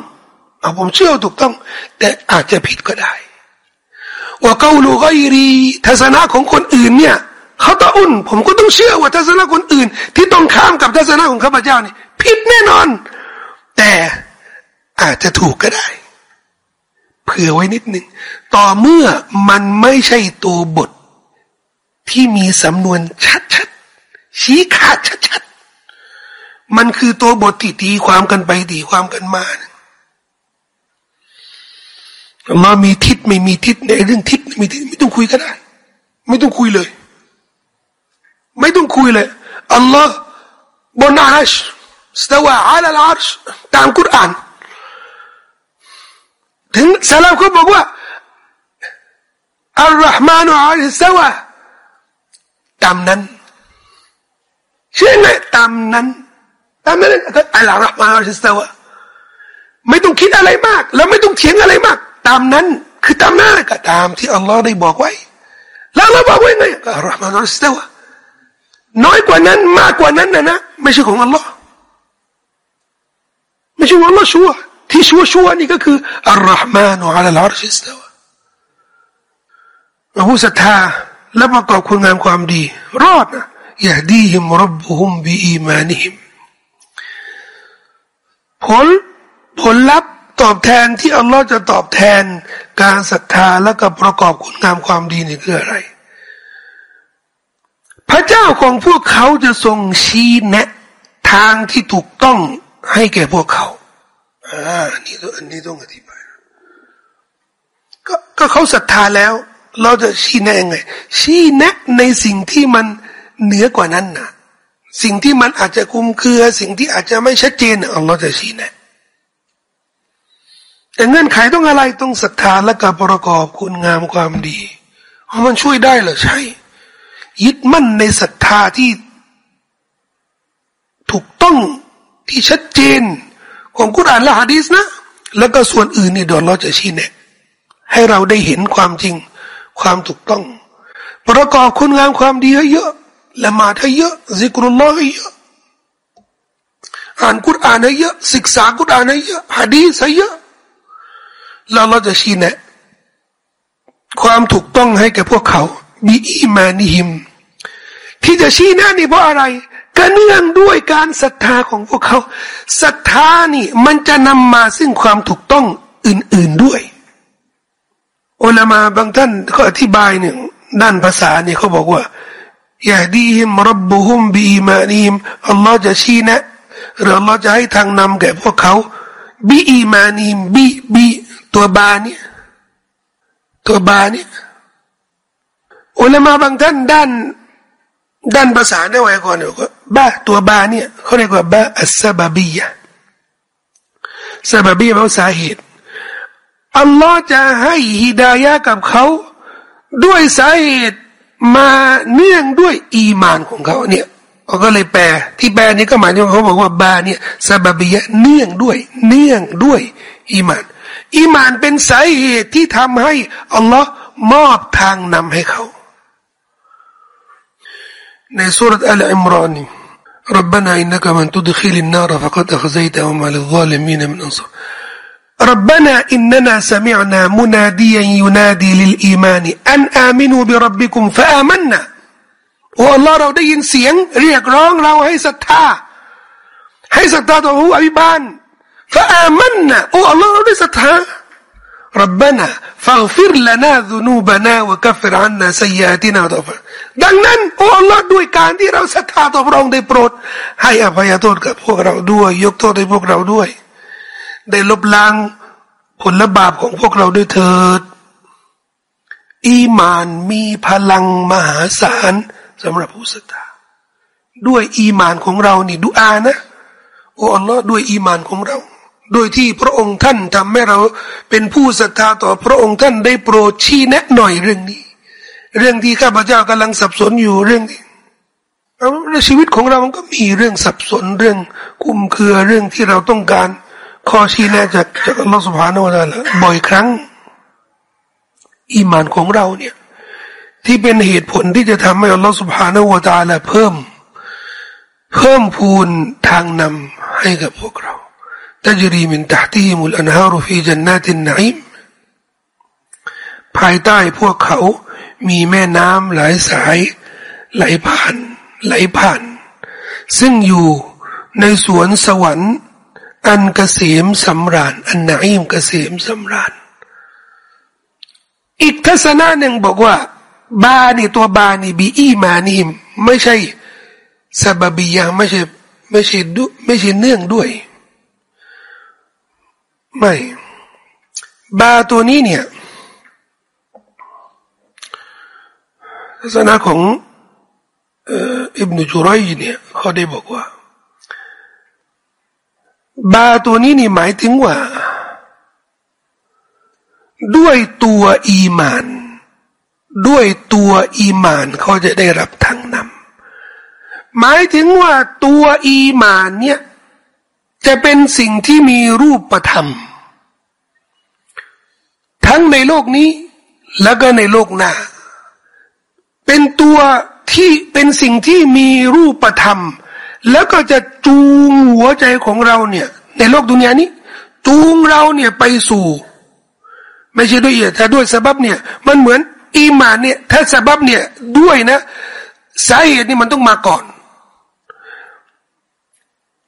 เอาผมเชื่อถูกต้อง แต่อาจจะผิดก็ได้ว่าเกาลูกอยรีทัศนะของคนอื่นเนี่ยเขาตะอุ่น ผมก็ต้องเชื่อว่าทัศนะคนอื่น ที่ต้องข้ามกับทัศนะของข้าพเจ้านี่ผิดแน่นอน แต่อาจจะถูกก็ได้ เผื่อไว้นิดหนึ่งต่อเมื่อมันไม่ใช่ตัวบท ที่มีสำนวนชัดๆชี้ขาดชัดๆมันคือตัวบทที่ตีความกันไปตีความกันมาอัลลอฮ์มีทิศไม่มีทิศในเรื่องทิศไม่มีทิศไม่ต้องคุยก็ได้ ไม่ต้องคุยเลย ไม่ต้องคุยเลยอัลลอฮ์บนอาชสตวอัลลอาชตามกุรอาน ถึงสลามเขาบอกว่าอัลลอฮ์มานุอัลสวาตามนั้นเชื่อไหมตามนั้นตามนั้นอัลลอฮ์มานุอัลสวาไม่ต้องคิดอะไรมาก แล้วไม่ต้องเถียงอะไรมาก ตามนั้น คือตามนั้นก็ตามที่อัลลอฮ์ได้บอกไว้ แล้วเราบอกไว้ไงก็อัลลอฮ์มานุอัลสวาน้อยกว่านั้นมากกว่านั้นนะนะไม่ใช่ของอัลลอฮ์ไม่ใช่ของอัลลอฮ์ชัว ที่ชัวชัวนี่ก็คืออัลลอฮ์มานุอัลลอฮ์ชิสตาวผู้ศรัทธาและประกอบคุณงามความดี รอดนะยาดีหิมรับบุฮุมบีอีมานิหิมผลผลลัพธ์ตอบแทนที่อัลลอฮ์จะตอบแทนการศรัทธาและก็ประกอบคุณงามความดีนี่คืออะไร พระเจ้าของพวกเขาจะทรงชี้แนะ ทางที่ถูกต้องให้แก่พวกเขา อ่านี่ตัวอันนี้ต้องอธิบายก็ก็เขาศรัทธาแล้ว เราจะชี้แนะยังไง ชี้แนะในสิ่งที่มันเหนือกว่านั้นนะสิ่งที่มันอาจจะคุมเครือ สิ่งที่อาจจะไม่ชัดเจนอัลลอฮ์จะชี้แนะแต่เงื่อนไขต้องอะไรต้องศรัทธาและการประกอบคุณงามความดีเพราะมันช่วยได้เหรอใช่ ยึดมั่นในศรัทธาที่ถูกต้องที่ชัดเจน ของกุรานและฮะดีสนะ แล้วก็ส่วนอื่นนี่เดี๋ยวเราจะชี้แนะให้เราได้เห็นความจริง ความถูกต้อง ประกอบคุณงามความดีให้เยอะละหมาดให้เยอะซิกรุลลอฮ์ให้เยอะอ่านกุรอานให้เยอะศึกษากุรอานให้เยอะฮะดีสให้เยอะแล้วเราจะชี้แนะความถูกต้องให้แก่พวกเขาบีอีมานิฮิม ที่จะชี้หน้านี่เพราะอะไร ก็เนื่องด้วยการศรัทธาของพวกเขาศรัทธานี่ มันจะนำมาซึ่งความถูกต้องอื่น ๆด้วยอุลามาบางท่านเขาอธิบายหนึ่งด้านภาษาเนี่ยเขาบอกว่าอย่าดีฮิมรับบุฮุมบีมานีมอัลลอฮ์จะชี้นะหรืออัลลอฮ์จะให้ทางนำแก่พวกเขาบีอีมานีมบีบีตัวบาเนี่ยตัวบาเนี่ยอุลามาบางท่านด้าน ด้านภาษาได้ไว้ก่อนเนี่ยก็บ้าตัวบาเนี่ยเขาเรียกว่าบ้าอัสบาบียะซาบาบีแปลว่าสาเหตุอัลลอฮ์จะให้ฮิดายะกับเขาด้วยสาเหตุมาเนื่องด้วยอีมานของเขาเนี่ยเขาก็เลยแปล ที่แปลนี้ก็หมายถึงเขาบอกว่าบาเนี่ยซาบาบียะเนื่องด้วย เนื่องด้วยอีมาน อีมานเป็นสาเหตุที่ทำให้อัลลอฮ์มอบทางนำให้เขา ในสุรษอัลอิมราน ربنا إنك من تدخل النار فقد أخزيته وما للظالمين من أنصار ربنا إننا سمعنا مناديا ينادي للإيمان أن آمنوا بربكم فآمنا والله เราได้ยินเสียงเรียกร้องเราให้ศรัทธาให้ศรัทธาต่อผู้อภิบาล فآمنا โอ้อัลลอฮ์เราได้ศรัทธา รับบานะฟังฟิรละนาดูนูบานะวะกัฟรอันนาสยาตินาตอฟะดังนั้นโอ้ลอด้วยการที่เราศรัทธาต่อพระองค์ได้โปรด ให้อภัยโทษกับพวกเราด้วย ยกโทษให้พวกเราด้วย ได้ลบล้างผลบาปของพวกเราด้วยเถิด อีมานมีพลังมหาศาลสำหรับผู้ศรัทธาด้วยอีมานของเรานี่ดูอานะโอ้อัลลอฮ์ด้วยอีมานของเรา โดยที่พระองค์ท่านทำให้เราเป็นผู้ศรัทธาต่อพระองค์ท่านได้โปรดชี้แนะหน่อยเรื่องนี้ เรื่องที่ข้าพเจ้ากำลังสับสนอยู่เรื่องนี้ในชีวิตของเรามันก็มีเรื่องสับสนเรื่องคุ้มเคือเรื่องที่เราต้องการข้อชี้แนะจากจากอัลลอฮฺสุบฮานาวะลาบ่อยครั้ง อีมานของเราเนี่ย ที่เป็นเหตุผลที่จะทำให้อัลลอฮฺสุบฮานาวะตาลาเพิ่ม เพิ่มพูนทางนำให้กับพวกเรา تجري من تحتهم الأنهار في جنات النعيم ภายใต้พวกเขามีแม่น้ำหลายสายไหลผ่านไหลผ่าน ซึ่งอยู่ในสวนสวรรค์ อันกเกษมสำราญอันนาอิมเกษมสำราญ อีกทัศนะหนึ่งบอกว่า บานี่ตัวบานี่บีอีมานิมไม่ใช่ซาบบียาไม่ใช่ไม่ใช่ดุไม่ใช่เนื่องด้วย ไม่ บาตัวนี้เนี่ยศาสนาของอิบนุจุรัยเนี่ยเขาได้บอกว่า บาตัวนี้นี่หมายถึงว่า ด้วยตัวอีมาน ด้วยตัวอีมานเขาจะได้รับทางนำหมายถึงว่าตัวอีมานเนี่ย จะเป็นสิ่งที่มีรูปธรรม ทั้งในโลกนี้แล้วก็ในโลกหน้า เป็นตัวที่เป็นสิ่งที่มีรูปธรรม แล้วก็จะจูงหัวใจของเราเนี่ย ในโลกดุนยานี้ จูงเราเนี่ยไปสู่ ไม่ใช่ด้วยแต่ด้วยสาบับเนี่ย มันเหมือนอีมานเนี่ย ถ้าสาบับเนี่ยด้วยนะสาเหตุนี่มันต้องมาก่อน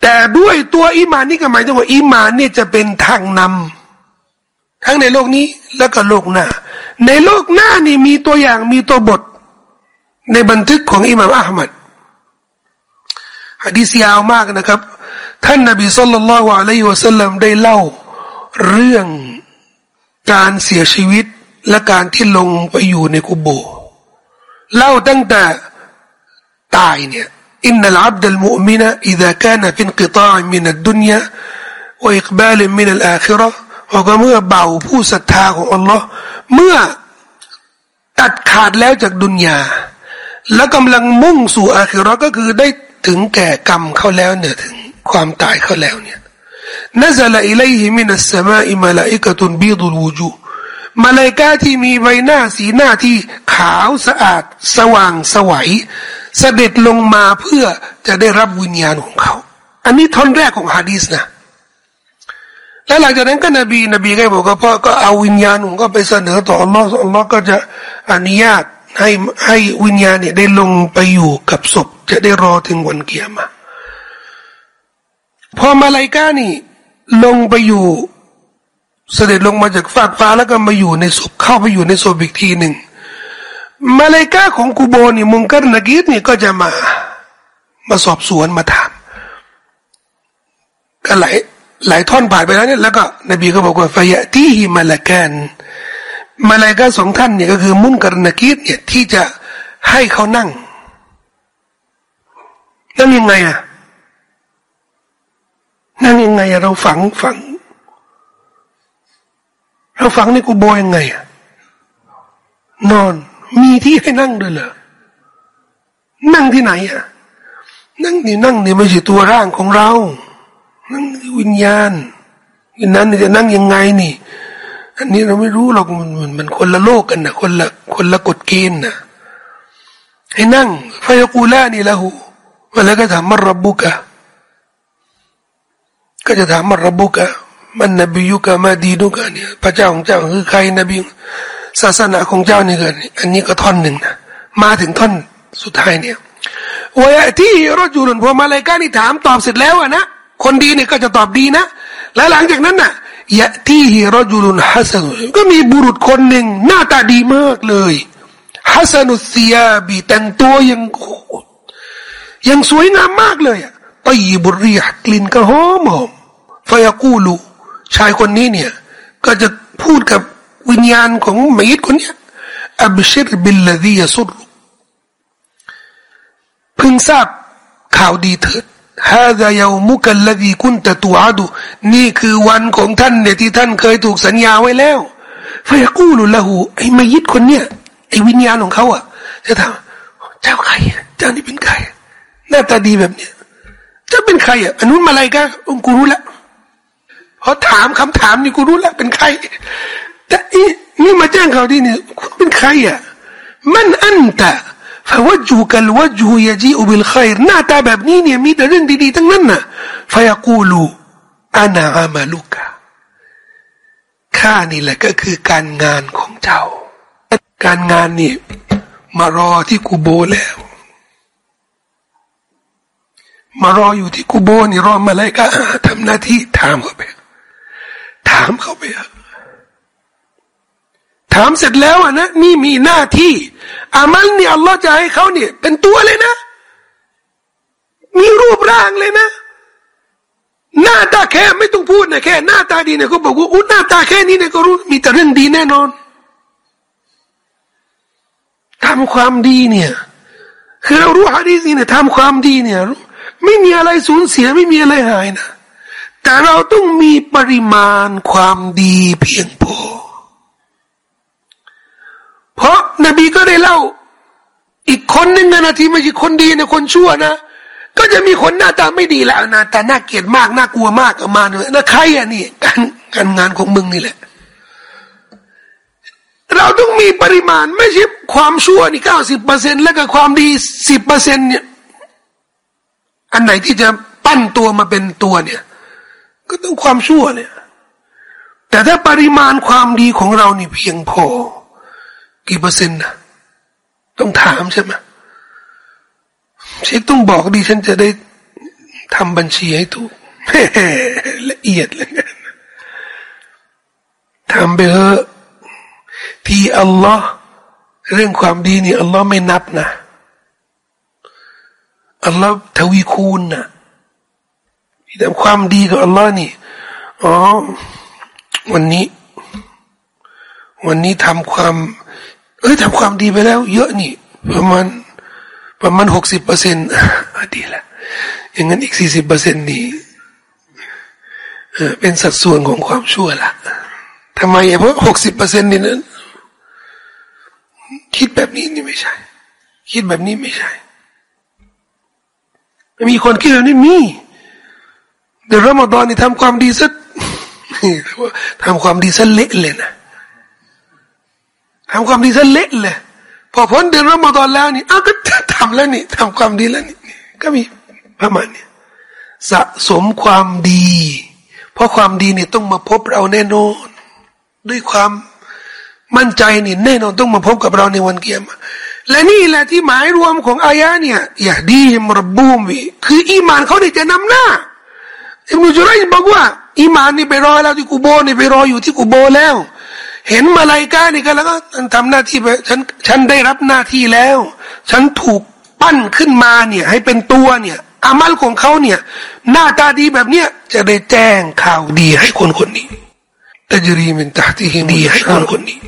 แต่ด้วยตัวอีมานนี่ก็หมายถึงว่าอีมานนี่จะเป็นทางนำทั้งในโลกนี้แล้วก็โลกหน้า ในโลกหน้านี่มีตัวอย่างมีตัวบท ในบันทึกของอิหม่ามอัลมัดฮะดีษยาวมากนะครับ ท่านนบีสุลต่านละวะลัยวะสัลลัมได้เล่าเรื่องการเสียชีวิตและการที่ลงไปอยู่ในกุโบเล่าตั้งแต่ตายเนี่ย อินนัลอับดุลมุมินะ إذا كان في انقطاع من الدنيا وإقبال من الآخرة ว่าเมื่อเบาผู้ศรัทธาของอัลลอฮ์เมื่อตัดขาดแล้วจากดุนยาแล้วกำลังมุ่งสู่อาคิรอก็คือได้ถึงแก่กรรมเขาแล้วเนี่ยถึงความตายเขาแล้วเนี่ยนซาลอิเลหิมินัสสมาอิมาลาอิกตุนบีดุลวูจูมาเลกาที่มีใบหน้าสีหน้าที่ขาวสะอาด สว่างสวัย เสด็จลงมาเพื่อจะได้รับวิญญาณของเขา อันนี้ท่อนแรกของฮะดีสนะแล้วหลังจากนั้นก็นบีนบีก็บอกว่าพ่อก็เอาวิญญาณของก็ไปเสนอต่ออัลลอฮ์อัลลอฮ์ก็จะอนุญาตให้ให้วิญญาณเนี่ยได้ลงไปอยู่กับศพ จะได้รอถึงวันเกียรมาพอมาลายกานี่ลงไปอยู่ เสด็จลงมาจากฟากฟ้าแล้วก็มาอยู่ในศพเข้าไปอยู่ในศพอีกทีหนึ่ง มาลายกาของกูโบนี่มุงกัรนกีดนี่ก็จะมา มาสอบสวนมาถามก็หลายหลายท่อนผ่านไปแล้วเนี่ยแล้วก็ นบีก็บอกว่าฟยะที่ฮิมาลากันมาลายกาสองท่านเนี่ยก็คือมุนกรนกีดเนี่ยที่จะให้เขานั่งนั่งยังไงอะนั่งยังไงอะเราฝังฝัง เราฝังในกูโบยังไงอะนอน มีที่ให้นั่งด้วยเหรอนั่งที่ไหนอะนั่งนี่นั่งนี่ไม่ใช่ตัวร่างของเรา นั่งวิญญาณวิญญาณจะนั่งยังไงนี่ อันนี้เราไม่รู้หรอกมันมันคนละโลกกันนะคนละคนละกฎเกณฑ์นะให้นั่งฟยกูลานี่ละหูแล้วก็ถามมารบุกะก็จะถามมารบุกะมันนบียุกะมาดีนุกะเนี่ยพระเจ้าของเจ้าคือใครนบี ศาสนาของเจ้านี่กันอันนี้ก็ท่อนหนึ่งนะมาถึงท่อนสุดท้ายเนี่ยวายที่รถจูรุนพอมาเลยกานี่ถามตอบเสร็จแล้วอะนะคนดีเนี่ยก็จะตอบดีนะแล้วหลังจากนั้นน่ะยะที่ฮิรจุลุนฮัสนุก็มีบุรุษคนหนึ่งหน้าตาดีมากเลยฮัสนุสียบีแต่งตัวยังยังสวยงามมากเลยอะตีบุรียกลิ่นก็หอมหอมฟยากูลูชายคนนี้เนี่ย ก็จะพูดกับ วิญญาณของมัยตคนนี้อับชิรบิลลดียสุรพึงทราบข่าวดีเถิดฮาดายามุกัลลดีคุนตะตูอาดูนี่คือวันของท่านเนี่ยที่ท่านเคยถูกสัญญาไว้แล้วฟยกูลุละหูไอ้มายิดคนเนี่ยไอ้วิญญาณของเขาอะจะถามเจ้าใครเจ้านี่เป็นใคร หน้าตาดีแบบเนี้ยเจ้าเป็นใครอะอันนู้นมาอะไรกันองกูรู้แล้วพอถามคำถามนี่กูรู้แล้วเป็นใคร ต่อีนี่มาแจ้งข่าวดีนี่คุณเป็นใครอะมันอันตะฟวัจูกัลวัจูยจีอุบิลไคร์หน้าตาแบบนี้เนี่ยมีแต่เรื่องดีๆทั้งนั้นน่ะฟยกูลูอานาอามาลูกะข้านี่แหละก็คือการงานของเจ้า การงานนี่มารอที่กูโบแล้ว มารออยู่ที่กูโบนี่รอมาเลยก็ทำหน้าที่ถามเขาไป ถามเขาไปอะ ถามเสร็จแล้วอะนะนี่มีหน้าที่อามัลเนี่ยอัลลอฮ์จะให้เขาเนี่ย เป็นตัวเลยนะ มีรูปร่างเลยนะ หน้าตาแค่ไม่ต้องพูดนะแค่ หน้าตาดีเนี่ยเขาบอกว่าอุ้หน้าตาแค่นี้เนี่ยก็รู้มีแต่เรื่องดีแน่นอนทำความดีเนี่ย คือเรารู้ฮะดีสิเนี่ยทำความดีเนี่ย ไม่มีอะไรสูญเสียไม่มีอะไรหายนะ แต่เราต้องมีปริมาณความดีเพียงพอ เพราะนบีก็ได้เล่า อีกคนหนึ่งนะที่ไม่ใช่คนดีนะคนชั่วนะ ก็จะมีคนหน้าตาไม่ดีแล้วนะแต่น่าเกลียดมากน่ากลัวมากมาเนี่ยนะใครอะนี่การการงานของมึงนี่แหละเราต้องมีปริมาณไม่ใช่ความชั่วนี่เก้าสิบเปอร์เซ็นแล้วก็ความดีสิบเปอร์เซ็นเนี่ยอันไหนที่จะปั้นตัวมาเป็นตัวเนี่ย ก็ต้องความชั่วเนี่ย แต่ถ้าปริมาณความดีของเรานี่เพียงพอ กี่เปอร์เซ็นต์นะต้องถามใช่ไหมเชคต้องบอกดีฉันจะได้ทำบัญชีให้ถูกละเอียดเลยทำไปเถอะที่อัลลอฮ์เรื่องความดีนี่อัลลอฮ์ไม่นับนะอัลลอฮ์ทวีคูณนะแต่ความดีกับอัลลอฮ์นี่อ๋อวันนี้ วันนี้ทำความ เอ้ยทำความดีไปแล้ว เยอะนี่ ประมาณประมาณหกสิบเปอร์เซ็นต์ดีละอย่างนั้นอีกสี่สิบเปอร์เซ็นต์นี่เป็นสัดส่วนของความชั่วละทำไมเพราะหกสิบเปอร์เซ็นต์นี่นั้นคิดแบบนี้นี่ไม่ใช่ คิดแบบนี้ไม่ใช่มีคนคิดแบบนี้มีเดือนรอมฎอนนี่ทำความดีสักทำความดีสักเละเลยนะ ทำความดีสักเละเลยพอพ้นเดือนรอมฎอนแล้วนี่อ้าวก็ทำแล้วนี่ทำความดีแล้วนี่ก็มีประมาณนี้สะสมความดี เพราะความดีนี่ต้องมาพบเราแน่นอน ด้วยความมั่นใจนี่แน่นอนต้องมาพบกับเราในวันเกียรติและนี่แหละที่หมายรวมของอายะเนี่ยอย่าดีมรบูมวิคืออีมานเขาเนี่ยจะนำหน้าอิมุจุรัยบอกว่าอีมานนี่ไปรอแล้วที่กูโบนี่ไปรออยู่ที่กูโบแล้ว เห็นมาลายกานี่ก็แล้วก็ทำหน้าที่ไปฉันฉันได้รับหน้าที่แล้ว ฉันถูกปั้นขึ้นมาเนี่ย ให้เป็นตัวเนี่ย อามัลของเขาเนี่ย หน้าตาดีแบบเนี้ยจะได้แจ้งข่าวดีให้คนคนนี้ตจรีมินตาที่ดีให้คนคนนี้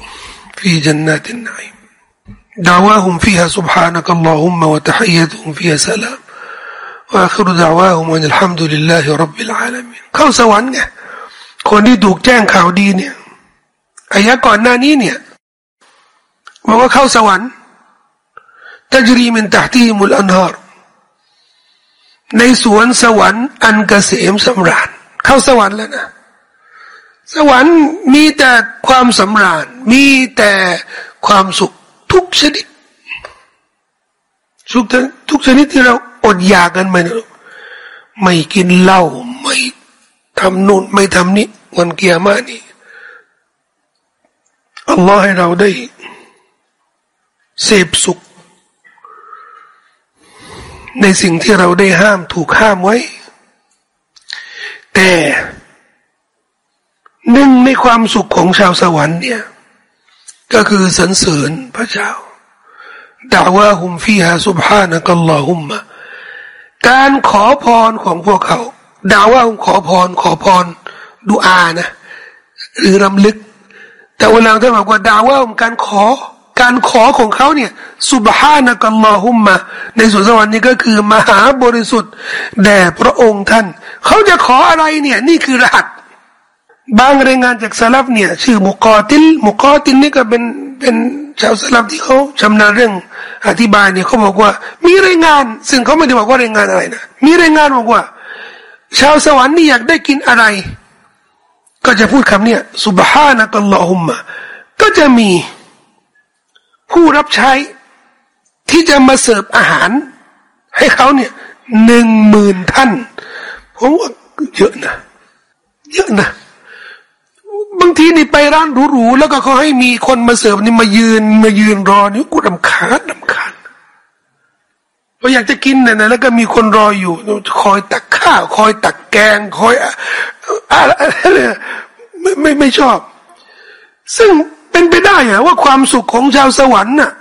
ฟีจันนาตินไน دعواهم فيها سبحانك اللهم وتحيتهم فيها سلام واخر دعواهم ان الحمد لله رب العالمين เข้าสวรรค์ไงคนที่ถูกแจ้งข่าวดีเนี่ย อายะก่อนหน้านี้เนี่ยบอกว่าเข้าสวรรค์ตจรีมินตาที่มุลอันฮารในสวนสวรรค์อันกเกษมสำราญ เข้าสวรรค์แล้วนะ สวรรค์มีแต่ความสำราญ มีแต่ความสุขทุกชนิดทุกทุกชนิดที่เราอดอยากกันไปไม่กินเหล้าไม่ทำนู่นไม่ทำนี่วันเกียร์มานี่ อัลลอฮ์ให้เราได้เสพสุข ในสิ่งที่เราได้ห้ามถูกห้ามไว้ แต่หนึ่งในความสุขของชาวสวรรค์เนี่ย ก็คือสรรเสริญพระเจ้าด่าว่าหุมฟีฮาสุบฮานะกัลลอฮุมมะการขอพรของพวกเขาด่าว่าขอพรขอพรดูอานะ หรือรำลึก แต่เวลาท่านบอกว่าดาว่าการขอ การขอของเขาเนี่ยสุบฮานะกัลลอฮุมมะในสุสวรรค์นี้ก็คือมหาบริสุทธิ์แด่พระองค์ท่าน เขาจะขออะไรเนี่ย นี่คือรหัสบางรายงานจากสลับเนี่ย ชื่อมุกอติลมุกอติลนี่ก็เป็นเป็นชาวสลับที่เขาชำนาญเรื่องอธิบายเนี่ยเขาบอกว่า มีรายงาน ซึ่งเขาไม่ได้บอกว่ารายงานอะไรนะมีรายงานบอกว่า ชาวสวรรค์นี่อยากได้กินอะไร ก็จะพูดคำเนี่ยสุบฮานะตัลลอฮุมมะก็จะมีผู้รับใช้ที่จะมาเสิร์ฟอาหาร ให้เขาเนี่ยหนึ่งหมื่นท่านผมว่าเยอะนะ เยอะนะบางทีนี่ไปร้านหรูๆแล้วก็เขาให้มีคนมาเสิร์ฟนี่มายืนมายืนรอนี่กูดำคาดดำคาด เราอยากจะกินเนี่ยนะแล้วก็มีคนรออยู่ คอยตักข้าวคอยตักแกง คอยอะไรไม่ไม่ไม่ชอบ ซึ่งเป็นไปได้เหรอว่าความสุขของชาวสวรรค์น่ะ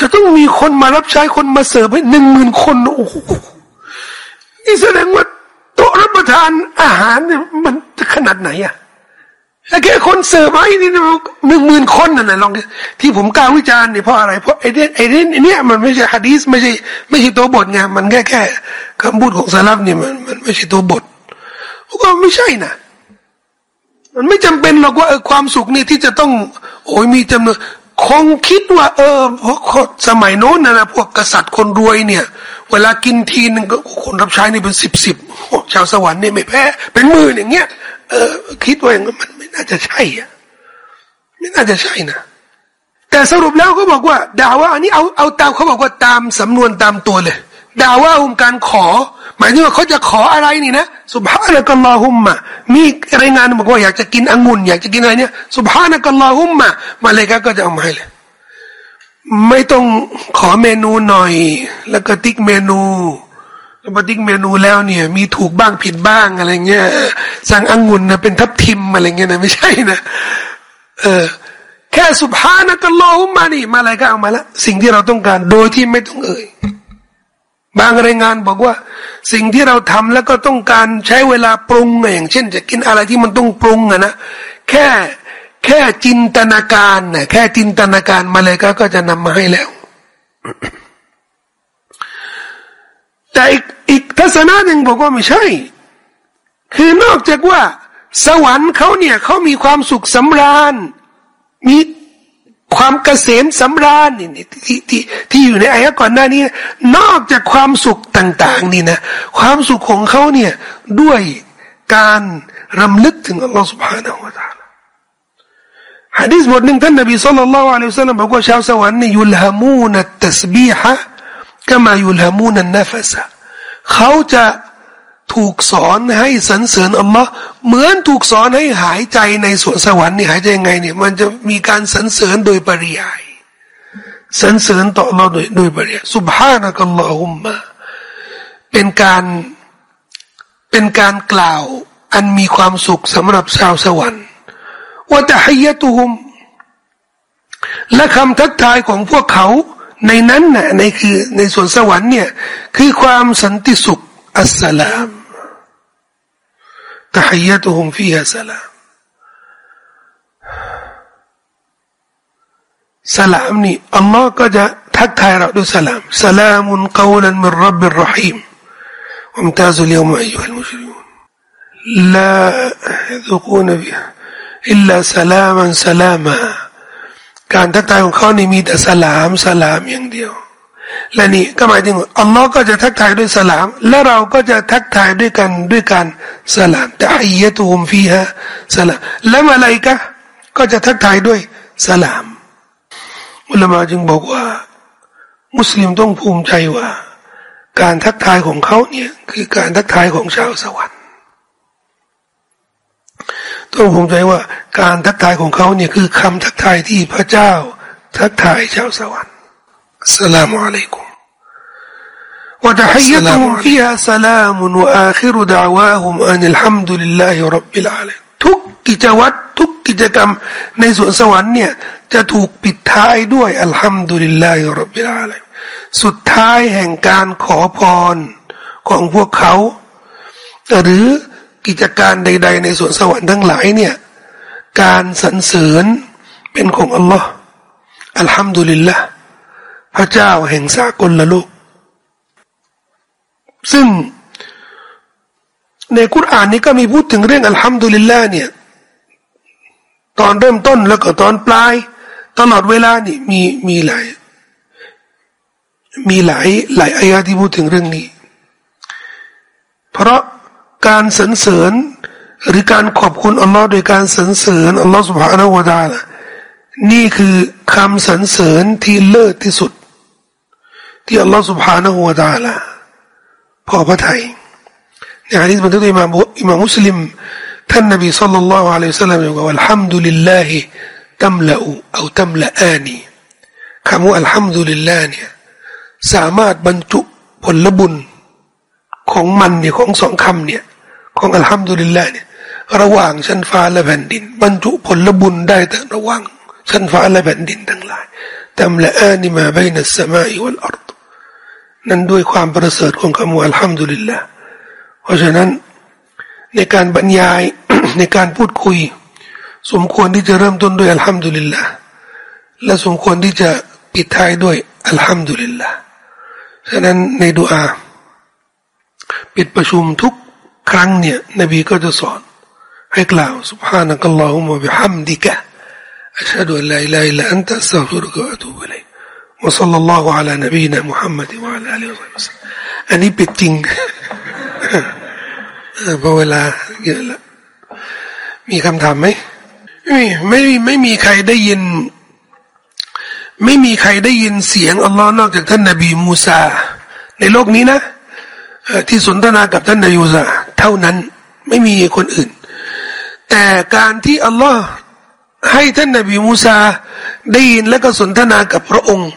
จะต้องมีคนมารับใช้คนมาเสิร์ฟให้หนึ่งหมื่นคนโอ้โหนี่แสดงว่าโต๊ะรับประทานอาหารเนี่ยมันจะขนาดไหนอะ แค่คนเสิร์ฟให้นี่หนึ่งหมื่นคนน่ะนะลองที่ผมกล่าววิจารณ์เนี่ยเพราะอะไรเพราะไอ้เนี่ยไอ้เนี่ยมันไม่ใช่ฮะดีสไม่ใช่ไม่ใช่ตัวบทไงมันแค่แค่คำพูดของสลับเนี่ยมันมันไม่ใช่ตัวบทก็ไม่ใช่นะมันไม่จำเป็นหรอกว่าเออความสุขนี่ที่จะต้อง โอ้ยมีจำนวนคงคิดว่า เออเพราะสมัยโน้นนะนะพวกกษัตริย์คนรวยเนี่ย เวลากินทีนึงก็คนรับใช้นี่เป็นสิบสิบชาวสวรรค์เนี่ยไม่แพ้เป็นมืออย่างเงี้ยเออคิดว่าอย่างนั้น น่าจะใช่อะไม่น่าจะใช่นะแต่สรุปแล้วเขาบอกว่าด่าว่าอันนี้เอาเอาตามเขาบอกว่าตามสำนวนตามตัวเลยด่าว่าอุมการขอ หมายถึงว่าเขาจะขออะไรนี่นะสุบฮานะกัลลอฮุมมะมีรายงานบอกว่าอยากจะกินองุ่นอยากจะกินอะไรเนี่ยสุบฮานะกัลลอฮุมมะมาเลยก็จะเอามาให้เลยไม่ต้องขอเมนูหน่อย แล้วก็ติ๊กเมนู แล้วพอติ๊กเมนูแล้วเนี่ย มีถูกบ้างผิดบ้างอะไรเงี้ยสั่งองุ่นนะเป็นทับทิมอะไรเงี้ยนะไม่ใช่นะเออแค่สุบฮานะกัลอฮุมมานี่มาอะไรก็เอามาละสิ่งที่เราต้องการโดยที่ไม่ต้องเอ่ยบางรายงานบอกว่า สิ่งที่เราทำแล้วก็ต้องการใช้เวลาปรุงอย่างเช่น จะกินอะไรที่มันต้องปรุงอะนะแค่แค่จินตนาการนะแค่จินตนาการมาเลยก็ก็จะนำมาให้แล้ว แต่อีกอีกทัศนะหนึ่งบอกว่าไม่ใช่ คือนอกจากว่า สวรรค์เขาเนี่ยเขามีความสุขสำราญ มีความเกษมสำราญนี่ที่ที่ที่อยู่ในอายะก่อนหน้านี้ นอกจากความสุขต่าง ๆ นี่นะความสุขของเขาเนี่ยด้วยการรำลึกถึงอัลลอฮฺสุบฮานาอัลลอฮฺฮะดีษบทหนึ่งท่านนบีสุลต่านละอัลลอฮฺบอกว่าชาวสวรรค์นี่ยุลฮามูนัตตสบีฮะ ก็มาอยุลฮามูนันนฟสะเขาจะถูกสอนให้สรรเสริญอัลลอฮ์เหมือนถูกสอนให้หายใจในสวนสวรรค์นี่หายใจยังไงเนี่ยมันจะมีการสรรเสริญโดยปริยายสรรเสริญต่ออัลลอฮ์โดยโดยปริยายสุบฮานะกัลลอฮุมมะเป็นการเป็นการกล่าวอันมีความสุขสำหรับชาวสวรรค์ว่าตะฮียตุฮุมและคำทักทายของพวกเขา ในนั้นน่ะในคือในส่วนสวรรค์เนี่ยคือความสันติสุขอัสสลาม تحيتهم فيها سلام สลามนี่อัลลอฮ์ก็จะทักทายเราด้วยสลามสลามุนกาวลันมินรับบิรรหีม وامتازوا اليوم أيها المجرمون لا يذوقون فيها إلا سلاما سلاما การทักทายของเขานี่มีแต่สลามสลามอย่างเดียว และนี่ก็หมายถึงอัลลอฮ์ก็จะทักทายด้วยสลาม และเราก็จะทักทายด้วยกันด้วยการสลามแต่ฮียตุมฟีฮะสลามและมาลายกะก็จะทักทายด้วยสลามอุลามาจึงบอกว่า มุสลิมต้องภูมิใจว่า การทักทายของเขาเนี่ยคือการทักทายของชาวสวรรค์ ต้องภูมิใจว่า การทักทายของเขาเนี่ยคือคำทักทายที่พระเจ้า ทักทายชาวสวรรค์ السلام عليكم وتحيتهم فيها سلام وآخر دعواهم أن الحمد لله رب العالمين ทุกกิจวัตรทุกกิจกรรมในสวนสวรรค์เนี่ยจะถูกปิดท้ายด้วยอัลฮัมดุลิลลาฮิรับบิลอาลัยสุดท้ายแห่งการขอพรของพวกเขา หรือ กิจการใด ๆ ในสวนสวรรค์ทั้งหลายเนี่ย การสรรเสริญเป็นของอัลลอฮ์อัลฮัมดุลิลลาห์พระเจ้าแห่งสากลละโลก ซึ่งในคุรานนี้ก็มีพูดถึงเรื่องอัลฮัมดุลิลลาห์เนี่ย ตอนเริ่มต้นแล้วก็ตอนปลาย ตลอดเวลานี่มีมีหลาย มีหลายหลายอายะที่พูดถึงเรื่องนี้ เพราะ การสรรเสริญ หรือการขอบคุณอัลลอฮ์โดยการสรรเสริญอัลลอฮ์สุบฮานาวะดาละนี่คือคำสรรเสริญที่เลิศที่สุด ที่อัลลอฮ์سبحانه وتعالىพอพระทัยในฮะดิษบันทึกโดยอิมามอิมามุสลิมท่านนบีصلى الله عليه وسلمบอกว่าالحمد لله تملأ أو تملآنคำว่าالحمد للهเนี่ยสามารถบรรจุผลบุญของมันเนี่ยของสองคำเนี่ย ของالحمد للهเนี่ยระหว่างชั้นฟ้าและแผ่นดิน บรรจุผลบุญได้แต่ระหว่างชั้นฟ้าและแผ่นดินทั้งหลายตำละอานิมาบนัสมาอิวัลอัรดนั้นด้วยความประเสริฐของคำว่าอัลฮัมดุลิลละเพราะฉะนั้นในการบรรยายในการพูดคุย สมควรที่จะเริ่มต้นด้วยอัลฮัมดุลิลละและสมควรที่จะปิดท้ายด้วยอัลฮัมดุลิลละฉะนั้นในดุอาปิดประชุมทุก ครั้งเนี่ยนบีก็จะสอนให้กล่าว سبحانك اللهم وبحمدك أشهد أن لا إله إلا أنت أستغفرك وأتوب إليك وصلى الله على نبينا محمد وعلى آله وصحبه وسلم อันนี้ปิดจริงพอเวลาเยอะแล้วมีคำถามไหมไม่ไม่ไม่มีใครได้ยิน ไม่มีใครได้ยินเสียงอัลลอฮ์นอกจากท่านนบีมูซาในโลกนี้นะที่สนทนากับท่านนายมูซา เท่านั้น ไม่มีคนอื่น แต่การที่อัลลอฮ์ให้ท่านนบีมูซาได้ยินและก็สนทนากับพระองค์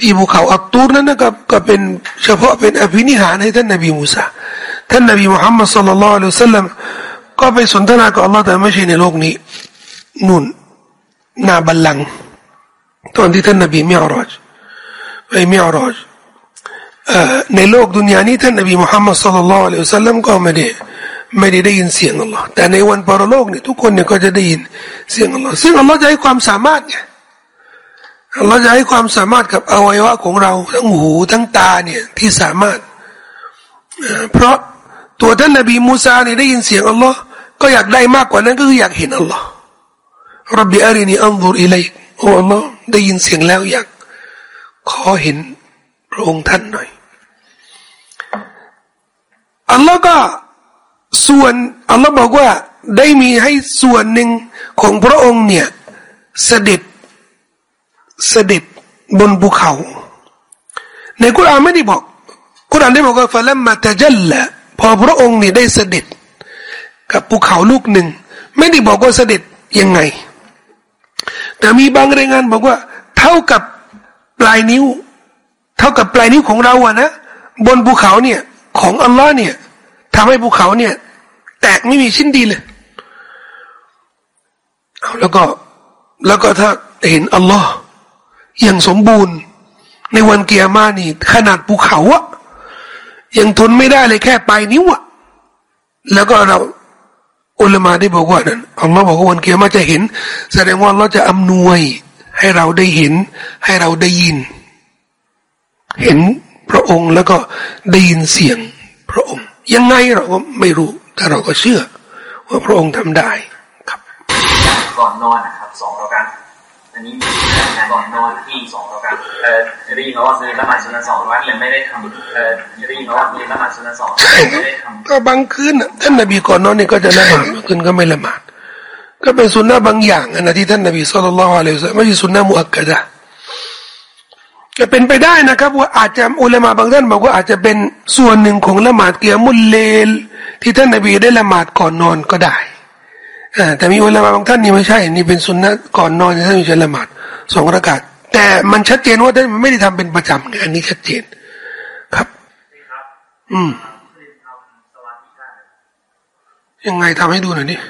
ที่ภูเขาอัตตูรนั้นก็ก็เป็นเฉพาะเป็นอภินิหารให้ท่านนบีมูซาท่านนบีมุฮัมมัดصلى الله عليه وسلمก็ไปสนทนากับอัลลอฮ์แต่ไม่ใช่ในโลกนี้ นู่นหน้าบัลลังก์ตอนที่ท่านนบีมิอรอจไปมิอรอจ ในโลกดุนยานี้ท่านนบีมุฮัมมัดสุลลัลลอฮุอะลัยฮิสัลลัมก็ไม่ได้ไม่ได้ได้ยินเสียงอัลลอฮ์แต่ในวันปรโลกเนี่ยทุกคนเนี่ยก็จะได้ยินเสียงอัลลอฮ์ซึ่งอัลลอฮ์จะให้ความสามารถไงอัลลอฮ์จะให้ความสามารถกับอวัยวะของเราทั้งหูทั้งตาเนี่ยที่สามารถ เพราะตัวท่านนบีมูซาเนี่ยได้ยินเสียงอัลลอฮ์ก็อยากได้มากกว่านั้นก็คืออยากเห็นอัลลอฮ์รับบิอารินีอัลลอฮ์อิเลโอ้อัลลอฮ์ได้ยินเสียงแล้วอยากขอเห็นพระองค์ท่านหน่อย อัลลอฮ์ก็ส่วนอัลลอฮ์บอกว่าได้มีให้ส่วนหนึ่งของพระองค์เนี่ยเสด็จเสด็จบนภูเขา ในกุรอานไม่ได้บอกกุรอานได้บอกว่าฟะลัมมาตะจัลละพอพระองค์เนี่ยได้เสด็จ กับภูเขาลูกหนึ่ง ไม่ได้บอกว่าเสด็จยังไง แต่มีบางรายงานบอกว่า เท่ากับปลายนิ้ว เท่ากับปลายนิ้วของเราอะนะ บนภูเขาเนี่ยของอัลลอฮ์เนี่ย ทำให้ภูเขาเนี่ย แตกไม่มีชิ้นดีเลยเอาแล้วก็แล้วก็ถ้าเห็นอัลลอฮ์อย่างสมบูรณ์ ในวันเกียร์มานี่ ขนาดภูเขาอะยังทนไม่ได้เลยแค่ปลายนิ้วอะแล้วก็เราอุลามาได้บอกว่านั้นอัลลอฮ์บอกว่าวันเกียร์มาจะเห็น แสดงว่าเราจะอำนวย ให้เราได้เห็น ให้เราได้ยิน เห็นพระองค์แล้วก็ได้ยินเสียงพระองค์ ยังไงเราก็ไม่รู้ แต่เราก็เชื่อ ว่าพระองค์ทำได้ครับก่อนนอนนะครับสองเรากันอันนี้ก่อนนอนที่สองเรากันเออจะได้ยินว่าซื้อละหมาดสุนัตสองวันเลยไม่ได้ทำเออจะได้ยินว่าซื้อละหมาดสุนัตสองไม่ได้ทำก็บางคืนท่านนบีก่อนนอนนี่ก็จะละหมาดบางคืนก็ไม่ละหมาดก็เป็นสุนนะบางอย่างนะที่ท่านนบีสุลต่านละฮ์อะลัยฮิสลามไม่ใช่สุนนะมุอักกะดะ จะเป็นไปได้นะครับ ว่าอาจจะอุลามะบางท่านบอกว่าอาจจะเป็นส่วนหนึ่งของละหมาดเกียมุลเลล ที่ท่านนบีได้ละหมาดก่อนนอนก็ได้แต่มีอุลามะบางท่านนี่ไม่ใช่นี่เป็นสุนนะก่อนนอนท่านจะละหมาดสองระกาศแต่มันชัดเจนว่าท่านไม่ได้ทำเป็นประจำอันนี้ชัดเจนครับ อืมยังไงทำให้ดูหน่อยนี่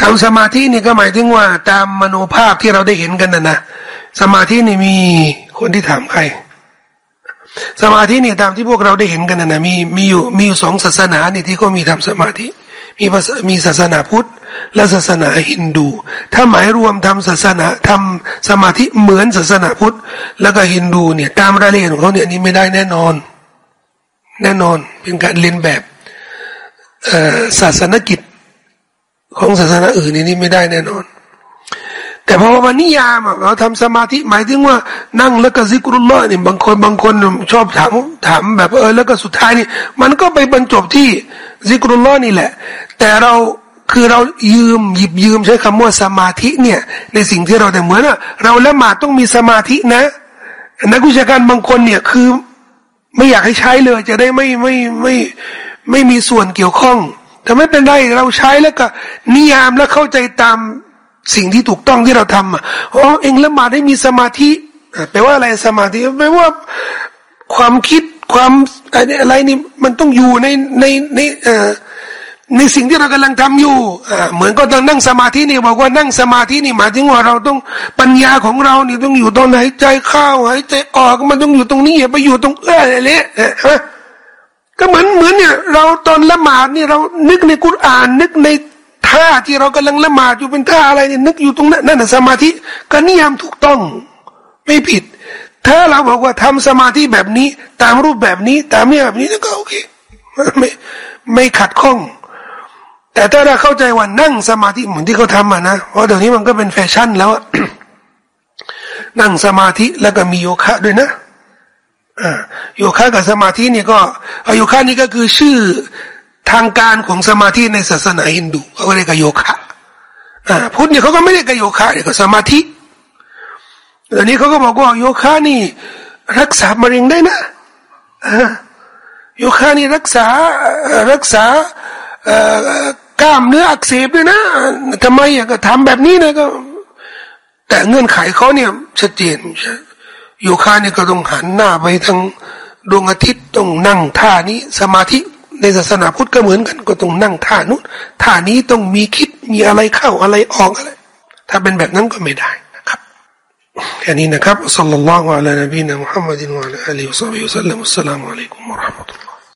ทำสมาธินี่ก็หมายถึงว่า ตามมโนภาพที่เราได้เห็นกันนะนะสมาธินี่มี คนที่ถามใคร สมาธินี่ตามที่พวกเราได้เห็นกันนะมีมีอยู่มีอยู่สองศาสนาเนี่ยที่ก็มีทำสมาธิ มีมีศาสนาพุทธ และศาสนาฮินดู ถ้าหมายรวมทำศาสนาทำสมาธิเหมือนศาสนาพุทธ แล้วก็ฮินดูเนี่ยตามรายละเอียดของเขาเนี่ยนี่ไม่ได้แน่นอน แน่นอนเป็นการเรียนแบบศาสนกิจของศาสนาอื่นนี่ไม่ได้แน่นอน แต่พอมานิยามเราทำสมาธิหมายถึงว่านั่งแล้วก็ซิกรุลลอฮ์นี่บางคนบางคนชอบถามถามแบบเออแล้วก็สุดท้ายนี่ มันก็ไปบรรจบที่ซิกรุลลอฮ์นี่แหละ แต่เราคือเรายืมหยิบยืมใช้คำว่าสมาธิเนี่ย ในสิ่งที่เราแต่เหมือนอะเราละหมาดต้องมีสมาธินะนักวิชาการบางคนเนี่ยคือไม่อยากให้ใช้เลย จะได้ไม่ไม่ไม่ไม่มีส่วนเกี่ยวข้องแต่ไม่เป็นไรเราใช้แล้วก็นิยามแล้วเข้าใจตาม สิ่งที่ถูกต้องที่เราทำอะอ๋อเองละหมาดให้มีสมาธิแปลว่าอะไรสมาธิแปลว่าความคิดความอะไรนี่มันต้องอยู่ในในในเอ่อในสิ่งที่เรากำลังทำอยู่เหมือนก็ต้องนั่งสมาธินี่บอกว่านั่งสมาธินี่หมายถึงว่าเราต้องปัญญาของเรานี่ต้องอยู่ตรงไหนใจเข้าหายใจออกมันต้องอยู่ตรงนี้อย่าไปอยู่ตรงเอออะไรเนี่ยก็เหมือนเหมือนเนี่ย เราตอนละหมาดนี่เรานึกในกุรอานนึกใน ท่าที่เรากำลังละหมาดอยู่เป็นท่าอะไรเนี่ยนึกอยู่ตรงนั้นนั่นสมาธิก็นิยามถูกต้อง ไม่ผิด ถ้าเราบอกว่าทำสมาธิแบบนี้ ตามรูปแบบนี้ ตามเนี่ยแบบนี้ก็โอเคไม่ไม่ขัดข้อง แต่ถ้าเราเข้าใจว่านั่งสมาธิเหมือนที่เขาทำอะนะเพราะเดี๋ยวนี้มันก็เป็นแฟชั่นแล้วนั่งสมาธิแล้วก็มีโยคะด้วยนะอ่าโยคะกับสมาธินี่ก็โยคะนี่ก็คือชื่อ ทางการของสมาธิในศาสนาฮินดูเขาเรียกโยคะพุทธเนี่ยเขาก็ไม่เรียกโยคะเรียกสมาธิเดี๋ยวนี้เขาก็บอกว่าโยคะนี่ รักษามะเร็งได้นะโยคะนี่รักษารักษากล้ามเนื้ออักเสบด้วยนะทำไมอยากทำแบบนี้นะก็ แต่เงื่อนไขเขาเนี่ยชัดเจนโยคะนี่ก็ต้องหันหน้าไปทางดวงอาทิตย์ต้องนั่งท่านี้สมาธิ ในศาสนาพุทธก็เหมือนกัน ก็ต้องนั่งท่านู้นท่านี้ต้องมีคิดมีอะไรเข้าอะไรออกอะไรถ้าเป็นแบบนั้นก็ไม่ได้นะครับแค่นี้นะครับสัลลัลลอฮุอะลัยนบีนะมุฮัมมัดวะอะลัยฮิวะซัลลัมอัสสลามุอะลัยกุมมุราห์มุต